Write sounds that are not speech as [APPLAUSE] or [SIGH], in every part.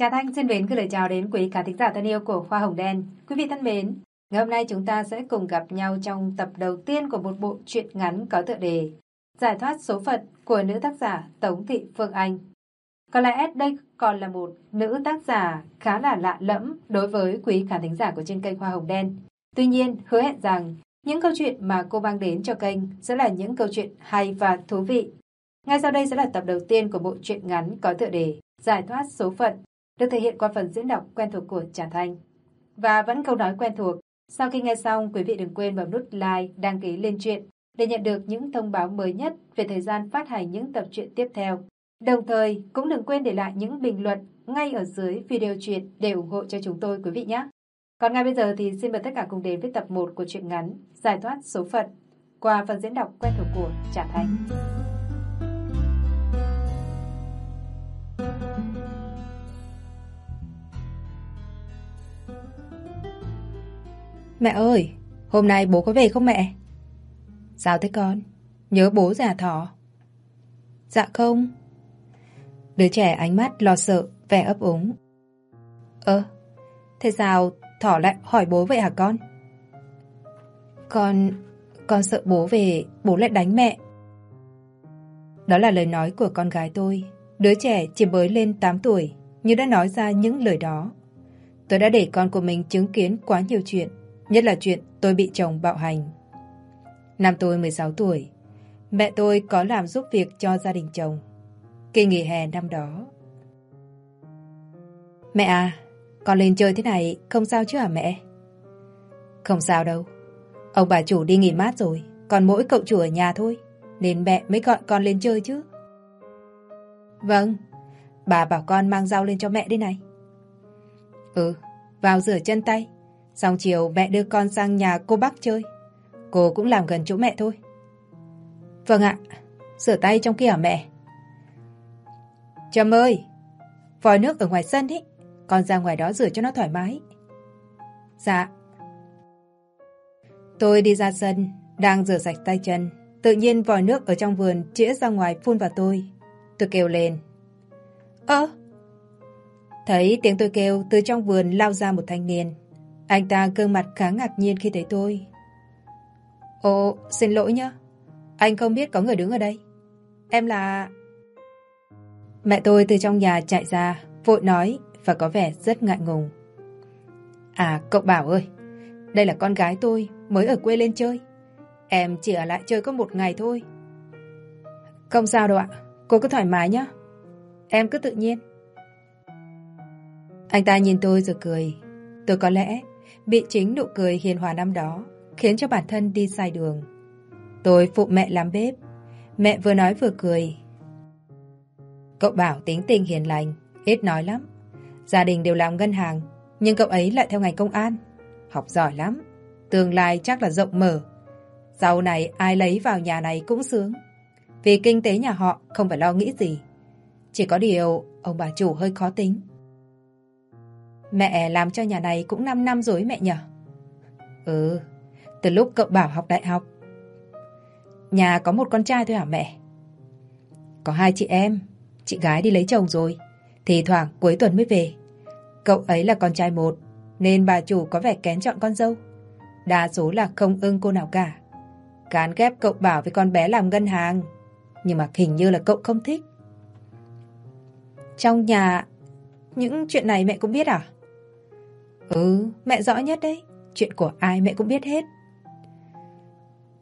Trà Thanh xin mến gửi lời chào đến quý khán thính giả thân yêu của Khoa Hồng Đen. Quý vị thân mến, ngày hôm nay chúng ta sẽ cùng gặp nhau trong tập đầu tiên của một bộ truyện ngắn có tựa đề Giải thoát số phận của nữ tác giả Tống Thị Phương Anh. Có lẽ đây còn là một nữ tác giả khá là lạ lẫm đối với quý khán thính giả của trên kênh Hoa Hồng Đen. Tuy nhiên, hứa hẹn rằng những câu chuyện mà cô mang đến cho kênh sẽ là những câu chuyện hay và thú vị. Ngay sau đây sẽ là tập đầu tiên của bộ truyện ngắn có tựa đề Giải thoát số phận, được thể hiện qua phần diễn đọc quen thuộc của Trà Thanh. Và vẫn câu nói quen thuộc, sau khi nghe xong, quý vị đừng quên bấm nút like, đăng ký lên truyện để nhận được những thông báo mới nhất về thời gian phát hành những tập truyện tiếp theo. Đồng thời, cũng đừng quên để lại những bình luận ngay ở dưới video truyện để ủng hộ cho chúng tôi quý vị nhé. Còn ngay bây giờ thì xin mời tất cả cùng đến với tập 1 của truyện ngắn Giải thoát số phận qua phần diễn đọc quen thuộc của Trà Thanh. Mẹ ơi, hôm nay bố có về không mẹ? Sao thế con? Nhớ bố già thỏ? Dạ không. Đứa trẻ ánh mắt lo sợ, vẻ ấp úng. Ơ, thế sao Thỏ lại hỏi bố vậy hả con? Con... con sợ bố về, bố lại đánh mẹ. Đó là lời nói của con gái tôi. Đứa trẻ chỉ mới lên 8 tuổi, nhưng đã nói ra những lời đó. Tôi đã để con của mình chứng kiến quá nhiều chuyện, nhất là chuyện tôi bị chồng bạo hành. Năm tôi 16 tuổi, mẹ tôi có làm giúp việc cho gia đình chồng. Kỳ nghỉ hè năm đó. Mẹ à, con lên chơi thế này không sao chứ hả mẹ? Không sao đâu. Ông bà chủ đi nghỉ mát rồi, còn mỗi cậu chủ ở nhà thôi. Nên mẹ mới gọi con lên chơi chứ. Vâng, bà bảo con mang rau lên cho mẹ đây này. Ừ, vào rửa chân tay. Xong chiều mẹ đưa con sang nhà cô bác chơi. Cô cũng làm gần chỗ mẹ thôi. Vâng ạ, rửa tay trong kia hả mẹ? Trâm ơi, vòi nước ở ngoài sân ý. Con ra ngoài đó rửa cho nó thoải mái. Dạ. Tôi đi ra sân, đang rửa sạch tay chân. Tự nhiên vòi nước ở trong vườn chĩa ra ngoài phun vào tôi. Tôi kêu lên. Ơ! Thấy tiếng tôi kêu, từ trong vườn lao ra một thanh niên. Anh ta gương mặt khá ngạc nhiên khi thấy tôi. Ồ, xin lỗi nhá. Anh không biết có người đứng ở đây. Em là... Mẹ tôi từ trong nhà chạy ra, vội nói và có vẻ rất ngại ngùng. À, cậu Bảo ơi, đây là con gái tôi, mới ở quê lên chơi. Em chỉ ở lại chơi có một ngày thôi. Không sao đâu ạ, cô cứ thoải mái nhé. Em cứ tự nhiên. Anh ta nhìn tôi rồi cười. Tôi có lẽ bị chính nụ cười hiền hòa năm đó khiến cho bản thân đi sai đường. Tôi phụ mẹ làm bếp. Mẹ vừa nói vừa cười. Cậu Bảo tính tình hiền lành, ít nói lắm. Gia đình đều làm ngân hàng, nhưng cậu ấy lại theo ngành công an. Học giỏi lắm, tương lai chắc là rộng mở. Sau này ai lấy vào nhà này cũng sướng. Vì kinh tế nhà họ không phải lo nghĩ gì. Chỉ có điều ông bà chủ hơi khó tính. Mẹ làm cho nhà này cũng 5 năm rồi mẹ nhở? Ừ, từ lúc cậu bảo học đại học. Nhà có một con trai thôi hả mẹ? Có hai chị em, chị gái đi lấy chồng rồi. Thì thoảng cuối tuần mới về. Cậu ấy là con trai một, nên bà chủ có vẻ kén chọn con dâu. Đa số là không ưng cô nào cả. Cán ghép cậu bảo với con bé làm ngân hàng. Nhưng mà hình như là cậu không thích. Trong nhà, những chuyện này mẹ cũng biết à? Ừ, mẹ rõ nhất đấy. Chuyện của ai mẹ cũng biết hết.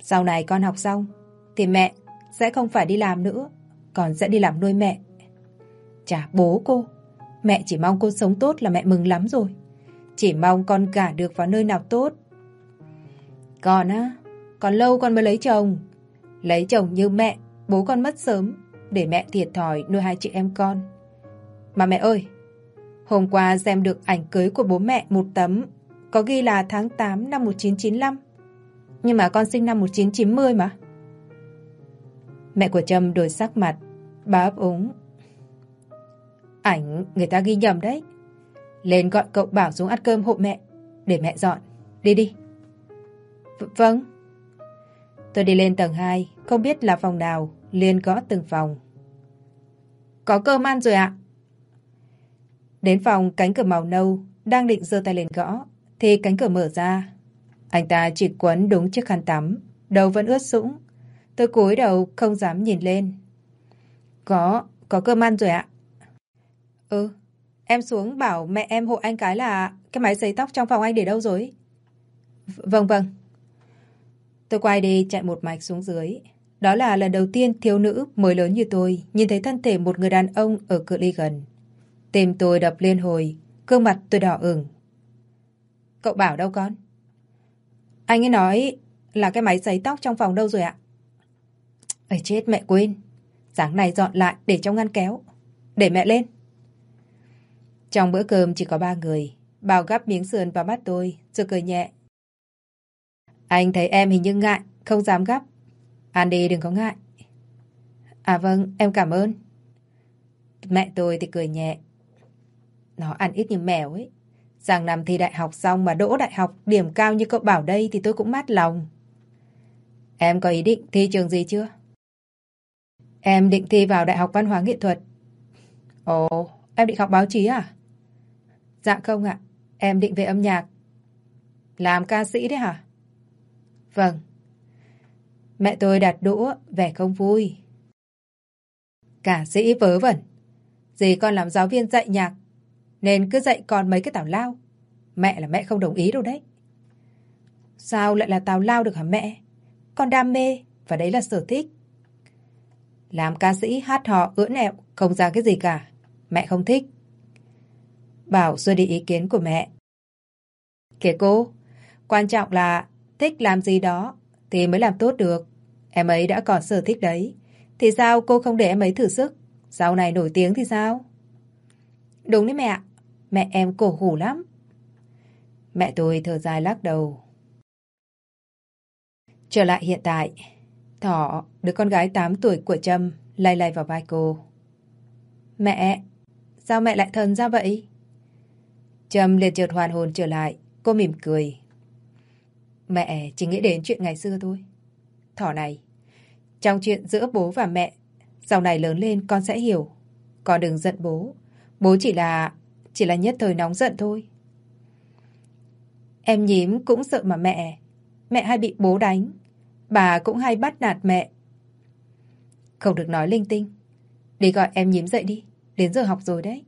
Sau này con học xong, thì mẹ sẽ không phải đi làm nữa, còn sẽ đi làm nuôi mẹ. Chả bố cô. Mẹ chỉ mong cô sống tốt là mẹ mừng lắm rồi. Chỉ mong con gả được vào nơi nào tốt. Còn á, còn lâu con mới lấy chồng. Lấy chồng như mẹ, bố con mất sớm, để mẹ thiệt thòi nuôi hai chị em con. Mà mẹ ơi, hôm qua xem được ảnh cưới của bố mẹ một tấm, có ghi là tháng 8 năm 1995. Nhưng mà con sinh năm 1990 mà. Mẹ của Trâm đổi sắc mặt, bà ấp úng Ảnh người ta ghi nhầm đấy. Lên gọi cậu bảo xuống ăn cơm hộ mẹ. Để mẹ dọn. Đi đi. V vâng. Tôi đi lên tầng 2. Không biết là phòng nào. liền gõ từng phòng. Có cơm ăn rồi ạ. Đến phòng cánh cửa màu nâu, đang định giơ tay lên gõ, thì cánh cửa mở ra. Anh ta chỉ quấn đúng chiếc khăn tắm, đầu vẫn ướt sũng. Tôi cúi đầu không dám nhìn lên. Có, có cơm ăn rồi ạ. Ừ, em xuống bảo mẹ em hộ anh cái là cái máy sấy tóc trong phòng anh để đâu rồi? V vâng vâng. Tôi quay đi chạy một mạch xuống dưới. Đó là lần đầu tiên thiếu nữ mới lớn như tôi nhìn thấy thân thể một người đàn ông ở cự ly gần. Tim tôi đập liên hồi, gương mặt tôi đỏ ửng. Cậu bảo đâu con? Anh ấy nói là cái máy sấy tóc trong phòng đâu rồi ạ? Ây chết mẹ quên. Sáng nay dọn lại để trong ngăn kéo. Để mẹ lên. Trong bữa cơm chỉ có ba người. Bảo gắp miếng sườn vào mắt tôi, rồi cười nhẹ. Anh thấy em hình như ngại, không dám gắp. Ăn đi đừng có ngại. À vâng, em cảm ơn. Mẹ tôi thì cười nhẹ. Nó ăn ít như mèo ấy. Giang Nam thi đại học xong mà đỗ đại học điểm cao như cậu bảo đây thì tôi cũng mát lòng. Em có ý định thi trường gì chưa? Em định thi vào Đại học Văn hóa Nghệ thuật. Ồ, em định học báo chí à? Dạ không ạ, em định về âm nhạc. Làm ca sĩ đấy hả? Vâng. Mẹ tôi đặt đũa, vẻ không vui. Cả sĩ vớ vẩn. Dì con làm giáo viên dạy nhạc, nên cứ dạy con mấy cái tào lao. Mẹ là mẹ không đồng ý đâu đấy. Sao lại là tào lao được hả mẹ? Con đam mê, và đấy là sở thích. Làm ca sĩ hát họ ưỡn ẹo, không ra cái gì cả. Mẹ không thích. Bảo xưa đi ý kiến của mẹ. Kìa cô, quan trọng là thích làm gì đó thì mới làm tốt được. Em ấy đã còn sở thích đấy. Thì sao cô không để em ấy thử sức? Sau này nổi tiếng thì sao? Đúng đấy mẹ Mẹ em cổ hủ lắm. Mẹ tôi thở dài lắc đầu. Trở lại hiện tại, Thỏ, đứa con gái 8 tuổi của Trâm, lay lay vào vai cô. Mẹ, sao mẹ lại thần ra vậy? Trâm liền chợt hoàn hồn trở lại, cô mỉm cười. Mẹ chỉ nghĩ đến chuyện ngày xưa thôi. Thỏ này, trong chuyện giữa bố và mẹ, sau này lớn lên con sẽ hiểu. Con đừng giận bố. Bố chỉ là, chỉ là nhất thời nóng giận thôi. Em nhím cũng sợ mà mẹ. Mẹ hay bị bố đánh. Bà cũng hay bắt nạt mẹ. Không được nói linh tinh. Đi gọi em nhím dậy đi. Đến giờ học rồi đấy.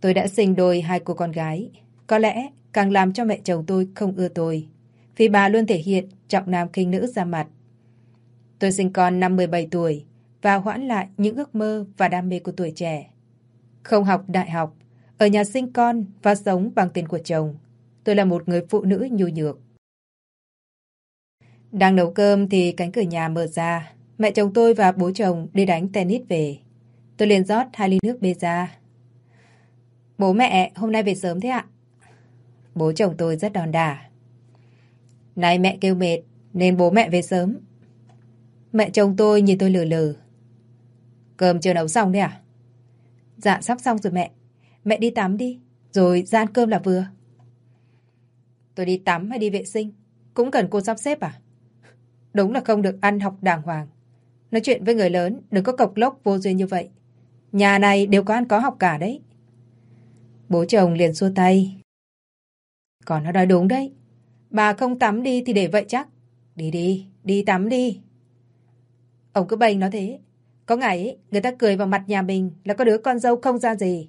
Tôi đã sinh đôi hai cô con gái. Có lẽ càng làm cho mẹ chồng tôi không ưa tôi. Vì bà luôn thể hiện trọng nam khinh nữ ra mặt. Tôi sinh con năm 17 tuổi và hoãn lại những ước mơ và đam mê của tuổi trẻ. Không học đại học, ở nhà sinh con và sống bằng tiền của chồng. Tôi là một người phụ nữ nhu nhược. Đang nấu cơm thì cánh cửa nhà mở ra. Mẹ chồng tôi và bố chồng đi đánh tennis về. Tôi liền rót hai ly nước bê ra. Bố mẹ hôm nay về sớm thế ạ? Bố chồng tôi rất đòn đả. nay mẹ kêu mệt nên bố mẹ về sớm. Mẹ chồng tôi nhìn tôi lừ lừ. Cơm chưa nấu xong đấy à? Dạ sắp xong rồi mẹ. Mẹ đi tắm đi, rồi ra ăn cơm là vừa. Tôi đi tắm hay đi vệ sinh? Cũng cần cô sắp xếp à? Đúng là không được ăn học đàng hoàng. Nói chuyện với người lớn, đừng có cộc lốc vô duyên như vậy. Nhà này đều có ăn có học cả đấy. Bố chồng liền xua tay. Còn nó nói đúng đấy. Bà không tắm đi thì để vậy chắc. Đi đi, đi tắm đi. Ông cứ bênh nó thế. Có ngày ấy, người ta cười vào mặt nhà mình là có đứa con dâu không ra gì.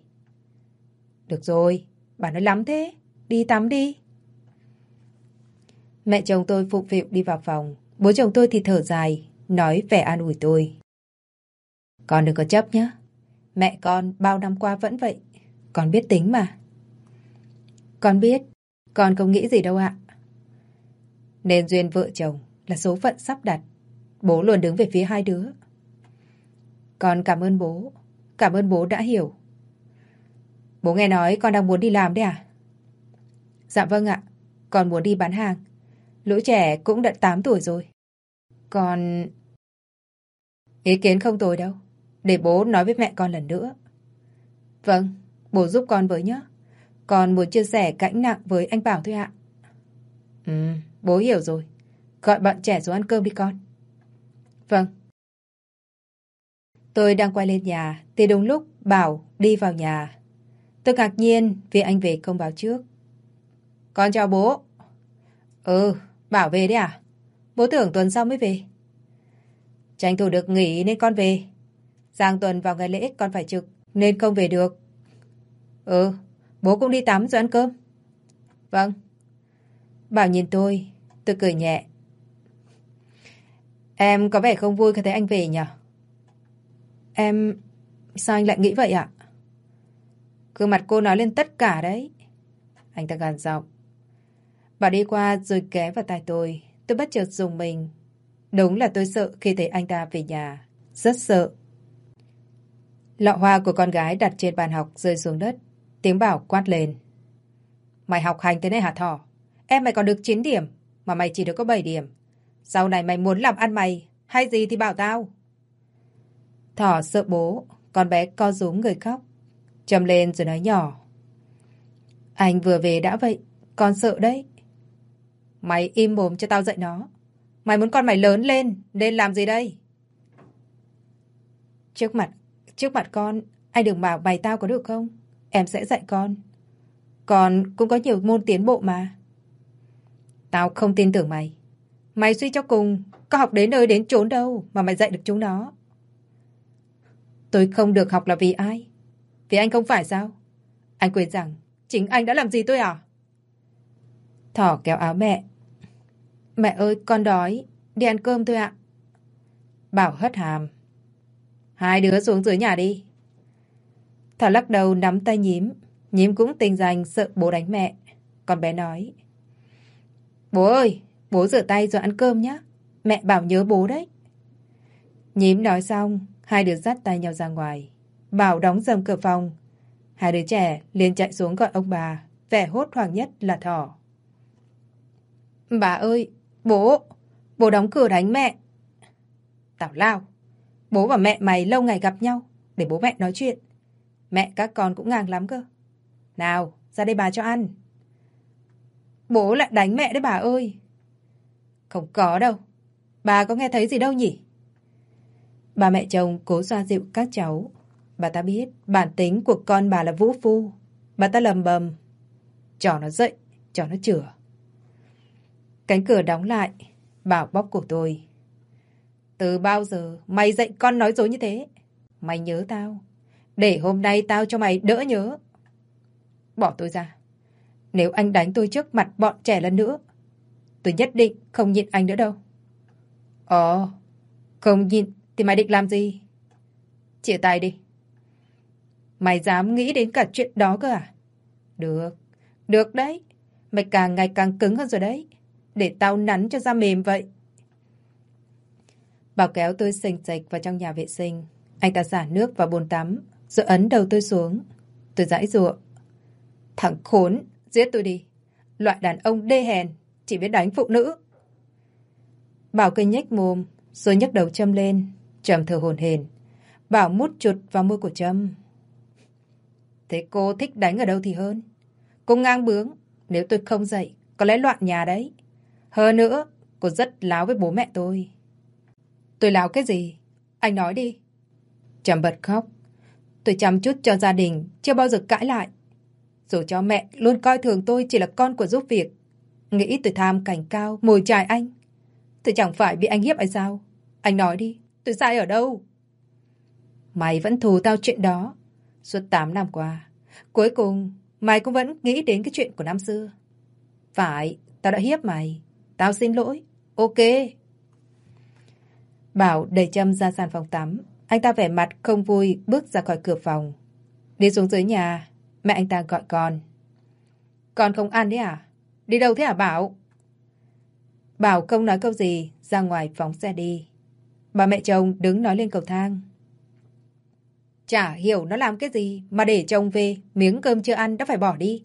Được rồi, bà nói lắm thế. Đi tắm đi. Mẹ chồng tôi phụng phịu đi vào phòng. Bố chồng tôi thì thở dài, nói vẻ an ủi tôi. Con đừng có chấp nhé. Mẹ con bao năm qua vẫn vậy. Con biết tính mà. Con biết, con không nghĩ gì đâu ạ. Nên duyên vợ chồng là số phận sắp đặt. Bố luôn đứng về phía hai đứa. Con cảm ơn bố. Cảm ơn bố đã hiểu. Bố nghe nói con đang muốn đi làm đấy à? Dạ vâng ạ. Con muốn đi bán hàng. Lũ trẻ cũng đã 8 tuổi rồi. Con... Ý kiến không tồi đâu. Để bố nói với mẹ con lần nữa. Vâng, bố giúp con với nhé. Con muốn chia sẻ cãnh nặng với anh Bảo thôi ạ. Ừ, bố hiểu rồi. Gọi bọn trẻ xuống ăn cơm đi con. Vâng. Tôi đang quay lên nhà, thì đúng lúc Bảo đi vào nhà. Tôi ngạc nhiên vì anh về không báo trước. Con chào bố. Ừ, bảo về đấy à? Bố tưởng tuần sau mới về. Tranh thủ được nghỉ nên con về. Giang tuần vào ngày lễ con phải trực nên không về được. Ừ, bố cũng đi tắm rồi ăn cơm. Vâng. Bảo nhìn tôi, tôi cười nhẹ. Em có vẻ không vui khi thấy anh về nhỉ? Em... Sao anh lại nghĩ vậy ạ? Gương mặt cô nói lên tất cả đấy. Anh ta gàn giọng. Bà đi qua rồi ghé vào tai tôi. Tôi bất chợt dùng mình. Đúng là tôi sợ khi thấy anh ta về nhà. Rất sợ. Lọ hoa của con gái đặt trên bàn học rơi xuống đất. Tiếng bảo quát lên. Mày học hành thế này hả thỏ? Em mày còn được 9 điểm, mà mày chỉ được có 7 điểm. Sau này mày muốn làm ăn mày, hay gì thì bảo tao. Thỏ sợ bố, con bé co rúm người khóc. Trầm lên rồi nói nhỏ. Anh vừa về đã vậy, con sợ đấy. Mày im mồm cho tao dạy nó. Mày muốn con mày lớn lên, nên làm gì đây? Trước mặt, trước mặt con, anh đừng bảo bày tao có được không? Em sẽ dạy con. Con cũng có nhiều môn tiến bộ mà. Tao không tin tưởng mày. Mày suy cho cùng, có học đến nơi đến chốn đâu mà mày dạy được chúng nó. Tôi không được học là vì ai? Vì anh không phải sao? Anh quên rằng chính anh đã làm gì tôi à? Thỏ kéo áo mẹ. Mẹ ơi, con đói. Đi ăn cơm thôi ạ. Bảo hất hàm. Hai đứa xuống dưới nhà đi. Thỏ lắc đầu nắm tay nhím. Nhím cũng tình dành sợ bố đánh mẹ. Con bé nói. Bố ơi, bố rửa tay rồi ăn cơm nhé. Mẹ bảo nhớ bố đấy. Nhím nói xong, hai đứa dắt tay nhau ra ngoài. Bảo đóng dầm cửa phòng. Hai đứa trẻ liền chạy xuống gọi ông bà. Vẻ hốt hoảng nhất là thỏ. Bà ơi, bố, bố đóng cửa đánh mẹ. Tảo lao, bố và mẹ mày lâu ngày gặp nhau, để bố mẹ nói chuyện. Mẹ các con cũng ngang lắm cơ. Nào, ra đây bà cho ăn. Bố lại đánh mẹ đấy bà ơi. Không có đâu. Bà có nghe thấy gì đâu nhỉ? Bà mẹ chồng cố xoa dịu các cháu. Bà ta biết bản tính của con bà là vũ phu. Bà ta lầm bầm. Cho nó dậy, cho nó chửa Cánh cửa đóng lại. Bảo bóp cổ tôi. Từ bao giờ mày dạy con nói dối như thế? Mày nhớ tao. Để hôm nay tao cho mày đỡ nhớ. Bỏ tôi ra. Nếu anh đánh tôi trước mặt bọn trẻ lần nữa, tôi nhất định không nhịn anh nữa đâu. Ồ, không nhịn thì mày định làm gì? Chia tay đi. Mày dám nghĩ đến cả chuyện đó cơ à? Được, được đấy. Mày càng ngày càng cứng hơn rồi đấy. Để tao nắn cho ra mềm vậy. Bảo kéo tôi xình sạch vào trong nhà vệ sinh. Anh ta xả nước vào bồn tắm, rồi ấn đầu tôi xuống. Tôi dãi ruộng. Thằng khốn, giết tôi đi. Loại đàn ông đê hèn, chỉ biết đánh phụ nữ. Bảo cây nhếch mồm, rồi nhấc đầu châm lên, trầm thở hồn hền. Bảo mút chuột vào môi của Trâm. Thế cô thích đánh ở đâu thì hơn? Cô ngang bướng, nếu tôi không dậy, có lẽ loạn nhà đấy. Hơn nữa, cô rất láo với bố mẹ tôi. Tôi láo cái gì? Anh nói đi. Trầm bật khóc. Tôi chăm chút cho gia đình, chưa bao giờ cãi lại. Dù cho mẹ luôn coi thường tôi chỉ là con của giúp việc. Nghĩ tôi tham cảnh cao, mồi chài anh. Tôi chẳng phải bị anh hiếp hay sao? Anh nói đi, tôi sai ở đâu? Mày vẫn thù tao chuyện đó. Suốt 8 năm qua. Cuối cùng, mày cũng vẫn nghĩ đến cái chuyện của năm xưa. Phải, tao đã hiếp mày. Tao xin lỗi. Ok. Bảo đẩy châm ra sàn phòng tắm. Anh ta vẻ mặt không vui bước ra khỏi cửa phòng. Đi xuống dưới nhà, mẹ anh ta gọi con. Con không ăn đấy à? Đi đâu thế hả Bảo? Bảo không nói câu gì, ra ngoài phóng xe đi. Bà mẹ chồng đứng nói lên cầu thang. Chả hiểu nó làm cái gì mà để chồng về, miếng cơm chưa ăn đã phải bỏ đi.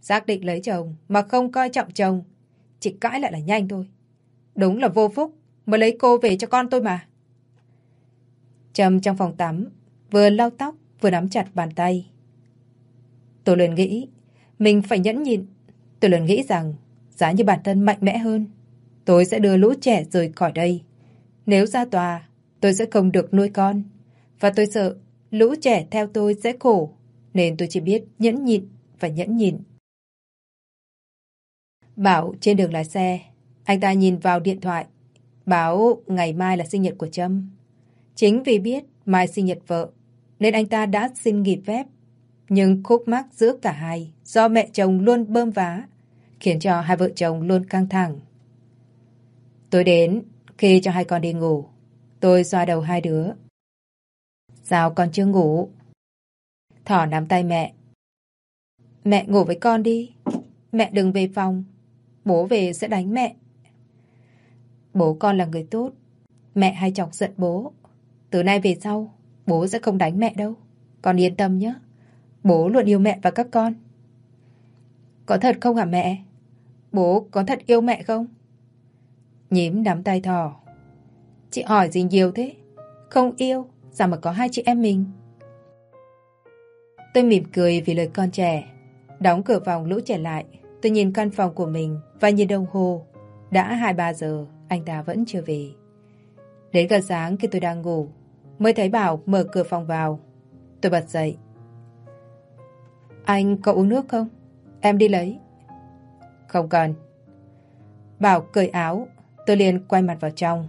Xác định lấy chồng mà không coi trọng chồng, chỉ cãi lại là nhanh thôi. Đúng là vô phúc, mới lấy cô về cho con tôi mà. Trầm trong phòng tắm, vừa lau tóc, vừa nắm chặt bàn tay. Tôi liền nghĩ, mình phải nhẫn nhịn. Tôi liền nghĩ rằng, giá như bản thân mạnh mẽ hơn, tôi sẽ đưa lũ trẻ rời khỏi đây. Nếu ra tòa, tôi sẽ không được nuôi con. Và tôi sợ lũ trẻ theo tôi sẽ khổ. Nên tôi chỉ biết nhẫn nhịn và nhẫn nhịn. Bảo trên đường lái xe, anh ta nhìn vào điện thoại, báo ngày mai là sinh nhật của Trâm. Chính vì biết mai sinh nhật vợ, nên anh ta đã xin nghỉ phép. Nhưng khúc mắc giữa cả hai do mẹ chồng luôn bơm vá, khiến cho hai vợ chồng luôn căng thẳng. Tôi đến, khi cho hai con đi ngủ, tôi xoa đầu hai đứa. Sao con chưa ngủ? Thỏ nắm tay mẹ. Mẹ ngủ với con đi. Mẹ đừng về phòng. Bố về sẽ đánh mẹ. Bố con là người tốt. Mẹ hay chọc giận bố. Từ nay về sau, bố sẽ không đánh mẹ đâu. Con yên tâm nhé. Bố luôn yêu mẹ và các con. Có thật không hả mẹ? Bố có thật yêu mẹ không? Nhím nắm tay thỏ. Chị hỏi gì nhiều thế? Không yêu, sao mà có hai chị em mình? Tôi mỉm cười vì lời con trẻ. Đóng cửa phòng lũ trẻ lại. Tôi nhìn căn phòng của mình và nhìn đồng hồ. Đã 2-3 giờ, anh ta vẫn chưa về. Đến gần sáng khi tôi đang ngủ, mới thấy Bảo mở cửa phòng vào. Tôi bật dậy. Anh có uống nước không? Em đi lấy. Không cần. Bảo cởi áo, tôi liền quay mặt vào trong.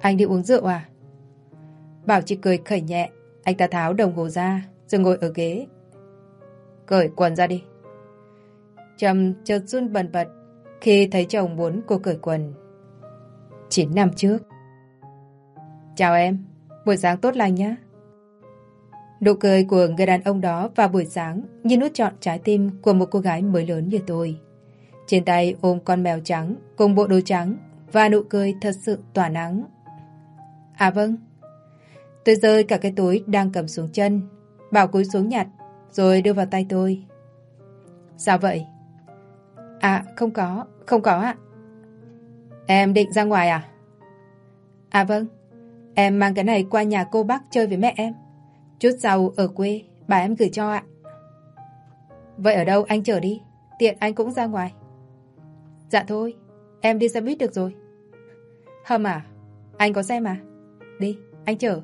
Anh đi uống rượu à? Bảo chỉ cười khẩy nhẹ, anh ta tháo đồng hồ ra, rồi ngồi ở ghế. Cởi quần ra đi. Trầm chợt run bần bật khi thấy chồng muốn cô cởi quần. 9 năm trước. Chào em, buổi sáng tốt lành nhé. Nụ cười của người đàn ông đó vào buổi sáng như nút trọn trái tim của một cô gái mới lớn như tôi. Trên tay ôm con mèo trắng cùng bộ đồ trắng và nụ cười thật sự tỏa nắng. À vâng. Tôi rơi cả cái túi đang cầm xuống chân, bảo cúi xuống nhặt, rồi đưa vào tay tôi. Sao vậy? À, không có, không có ạ. Em định ra ngoài à? À vâng, em mang cái này qua nhà cô bác chơi với mẹ em. Chút sau ở quê, bà em gửi cho ạ. Vậy ở đâu anh chở đi, tiện anh cũng ra ngoài. Dạ thôi, em đi xe buýt được rồi. Hâm à, anh có xe mà. Đi, anh chở.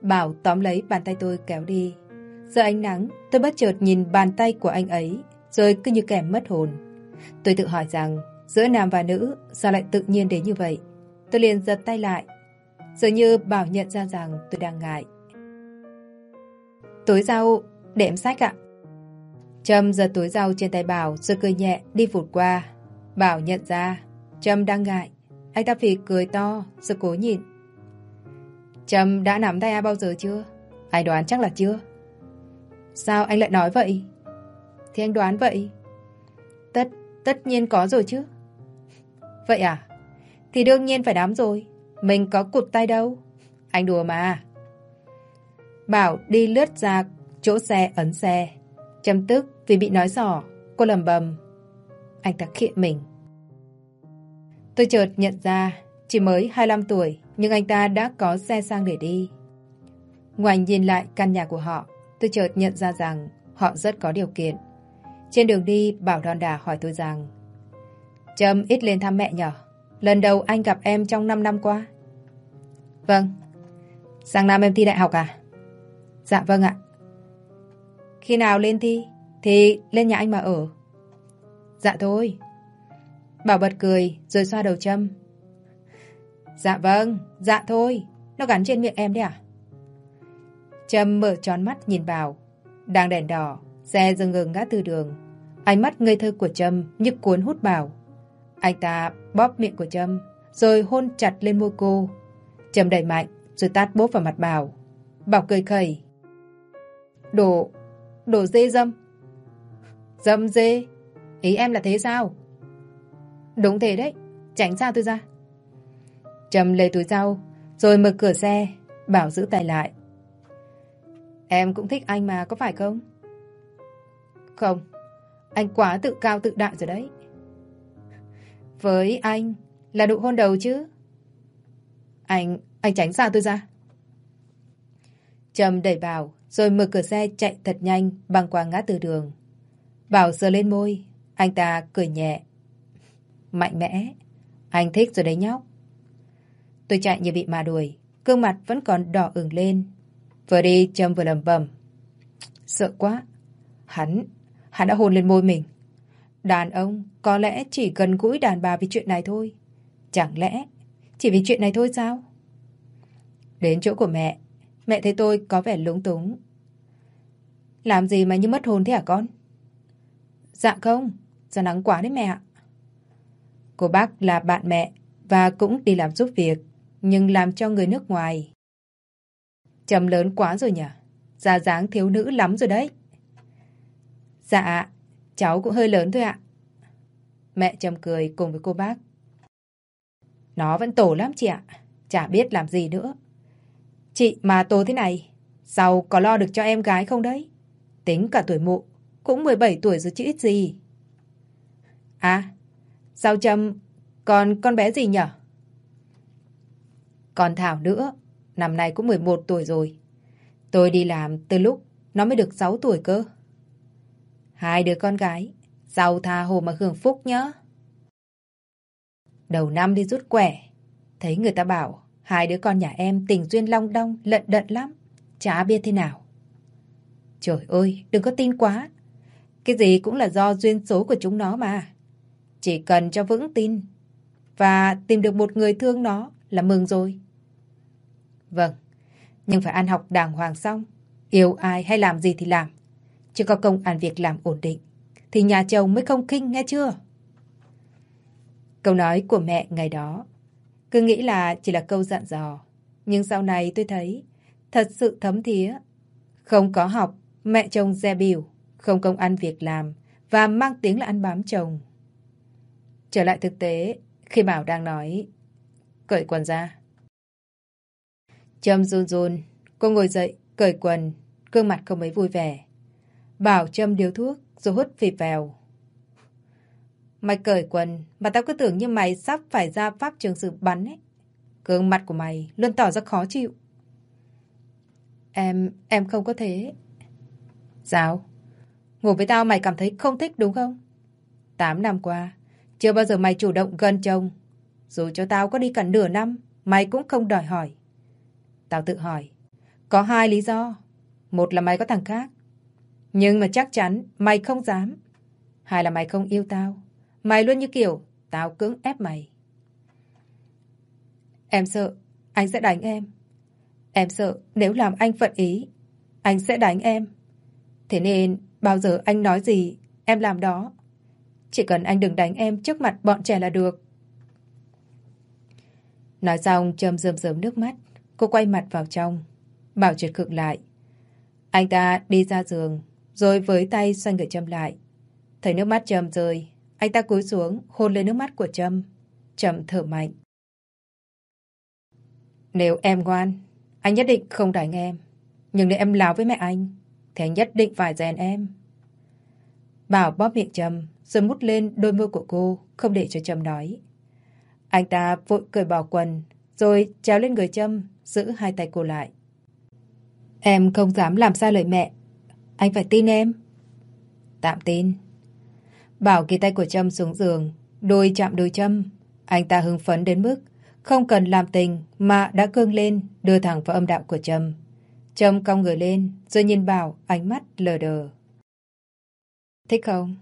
Bảo tóm lấy bàn tay tôi kéo đi. Giờ ánh nắng, tôi bất chợt nhìn bàn tay của anh ấy, rồi cứ như kẻ mất hồn. Tôi tự hỏi rằng, giữa nam và nữ, sao lại tự nhiên đến như vậy? Tôi liền giật tay lại. Dường như Bảo nhận ra rằng tôi đang ngại. Tối sau, để em sách ạ. Trâm giật túi rau trên tay Bảo rồi cười nhẹ đi vụt qua. Bảo nhận ra, Trâm đang ngại. Anh ta phì cười to, rồi cố nhịn. Trâm đã nắm tay ai bao giờ chưa? Anh đoán chắc là chưa. Sao anh lại nói vậy? Thì anh đoán vậy. Tất, tất nhiên có rồi chứ. Vậy à? Thì đương nhiên phải nắm rồi. Mình có cụt tay đâu. Anh đùa mà. Bảo đi lướt ra chỗ xe ấn xe. Châm tức vì bị nói giỏ. Cô lầm bầm. Anh ta khiện mình. Tôi chợt nhận ra, chỉ mới 25 tuổi, nhưng anh ta đã có xe sang để đi. Ngoài nhìn lại căn nhà của họ, tôi chợt nhận ra rằng họ rất có điều kiện. Trên đường đi, Bảo đòn đà hỏi tôi rằng, Trâm ít lên thăm mẹ nhở? Lần đầu anh gặp em trong 5 năm qua. Vâng. Sang năm em thi đại học à? Dạ vâng ạ. Khi nào lên thi thì lên nhà anh mà ở. Dạ thôi. Bảo bật cười rồi xoa đầu Trâm. Dạ vâng, dạ thôi. Nó gắn trên miệng em đấy à? Trâm mở tròn mắt nhìn Bảo. Đang đèn đỏ, xe dừng ngừng ngã tư đường. Ánh mắt ngây thơ của Trâm như cuốn hút Bảo. Anh ta bóp miệng của Trâm rồi hôn chặt lên môi cô. Trâm đẩy mạnh rồi tát bốp vào mặt Bảo. Bảo cười khẩy. Đồ, đồ dê dâm. Dâm dê? Ý em là thế sao? Đúng thế đấy, tránh xa tôi ra. trầm lấy túi rau, rồi mở cửa xe, Bảo giữ tay lại. Em cũng thích anh mà, có phải không? Không, anh quá tự cao tự đại rồi đấy. Với anh, là nụ hôn đầu chứ. Anh, anh tránh xa tôi ra. trầm đẩy Bảo, rồi mở cửa xe chạy thật nhanh băng qua ngã tư đường. Bảo sờ lên môi, anh ta cười nhẹ. Mạnh mẽ, anh thích rồi đấy nhóc. Tôi chạy như bị mà đuổi, gương mặt vẫn còn đỏ ửng lên. Vừa đi châm vừa lầm bầm. Sợ quá. Hắn, hắn đã hôn lên môi mình. Đàn ông có lẽ chỉ gần gũi đàn bà vì chuyện này thôi. Chẳng lẽ chỉ vì chuyện này thôi sao? Đến chỗ của mẹ, mẹ thấy tôi có vẻ lúng túng. Làm gì mà như mất hồn thế hả con? Dạ không, do nắng quá đấy mẹ ạ. Cô bác là bạn mẹ và cũng đi làm giúp việc, nhưng làm cho người nước ngoài. Trầm lớn quá rồi nhỉ? Già dáng thiếu nữ lắm rồi đấy. Dạ, cháu cũng hơi lớn thôi ạ. Mẹ Trầm cười cùng với cô bác. Nó vẫn tổ lắm chị ạ. Chả biết làm gì nữa. Chị mà tổ thế này, sau có lo được cho em gái không đấy? Tính cả tuổi mụ, cũng 17 tuổi rồi chứ ít gì. À, sao Trâm, còn con bé gì nhở? Còn Thảo nữa, năm nay cũng 11 tuổi rồi. Tôi đi làm từ lúc nó mới được 6 tuổi cơ. Hai đứa con gái, giàu tha hồ mà hưởng phúc nhá. Đầu năm đi rút quẻ, thấy người ta bảo hai đứa con nhà em tình duyên long đong, lận đận lắm. Chả biết thế nào. Trời ơi, đừng có tin quá. Cái gì cũng là do duyên số của chúng nó mà. Chỉ cần cho vững tin và tìm được một người thương nó là mừng rồi. Vâng, nhưng phải ăn học đàng hoàng xong. Yêu ai hay làm gì thì làm. Chứ có công ăn việc làm ổn định. Thì nhà chồng mới không kinh nghe chưa? Câu nói của mẹ ngày đó cứ nghĩ là chỉ là câu dặn dò. Nhưng sau này tôi thấy thật sự thấm thía. Không có học, mẹ chồng dè biểu, không công ăn việc làm và mang tiếng là ăn bám chồng. Trở lại thực tế, khi Bảo đang nói cởi quần ra. Trâm run run, cô ngồi dậy, cởi quần, gương mặt không mấy vui vẻ. Bảo Trâm điếu thuốc, rồi hút phì vèo. Mày cởi quần, mà tao cứ tưởng như mày sắp phải ra pháp trường sự bắn ấy. Gương mặt của mày luôn tỏ ra khó chịu. Em, em không có thế. giáo Ngủ với tao mày cảm thấy không thích đúng không? Tám năm qua, chưa bao giờ mày chủ động gần chồng. Dù cho tao có đi cả nửa năm, mày cũng không đòi hỏi. Tao tự hỏi, có hai lý do. Một là mày có thằng khác. Nhưng mà chắc chắn mày không dám. Hai là mày không yêu tao. Mày luôn như kiểu tao cưỡng ép mày. Em sợ anh sẽ đánh em. Em sợ nếu làm anh phận ý, anh sẽ đánh em. Thế nên bao giờ anh nói gì, em làm đó. Chỉ cần anh đừng đánh em trước mặt bọn trẻ là được. Nói xong châm rơm rớm nước mắt. Cô quay mặt vào trong. Bảo trượt cực lại. Anh ta đi ra giường, rồi với tay xoay người châm lại. Thấy nước mắt châm rơi, anh ta cúi xuống, hôn lên nước mắt của Trâm. Trâm thở mạnh. Nếu em ngoan, anh nhất định không đánh em. Nhưng nếu em láo với mẹ anh, thì anh nhất định phải rèn em. Bảo bóp miệng Trâm, rồi mút lên đôi môi của cô, không để cho Trâm nói. Anh ta vội cởi bỏ quần, rồi trèo lên người Trâm, giữ hai tay cô lại. Em không dám làm sai lời mẹ. Anh phải tin em. Tạm tin. Bảo kỳ tay của Trâm xuống giường, đôi chạm đôi Trâm. Anh ta hưng phấn đến mức không cần làm tình mà đã cương lên đưa thẳng vào âm đạo của Trâm. Trâm cong người lên rồi nhìn Bảo ánh mắt lờ đờ. Thích không?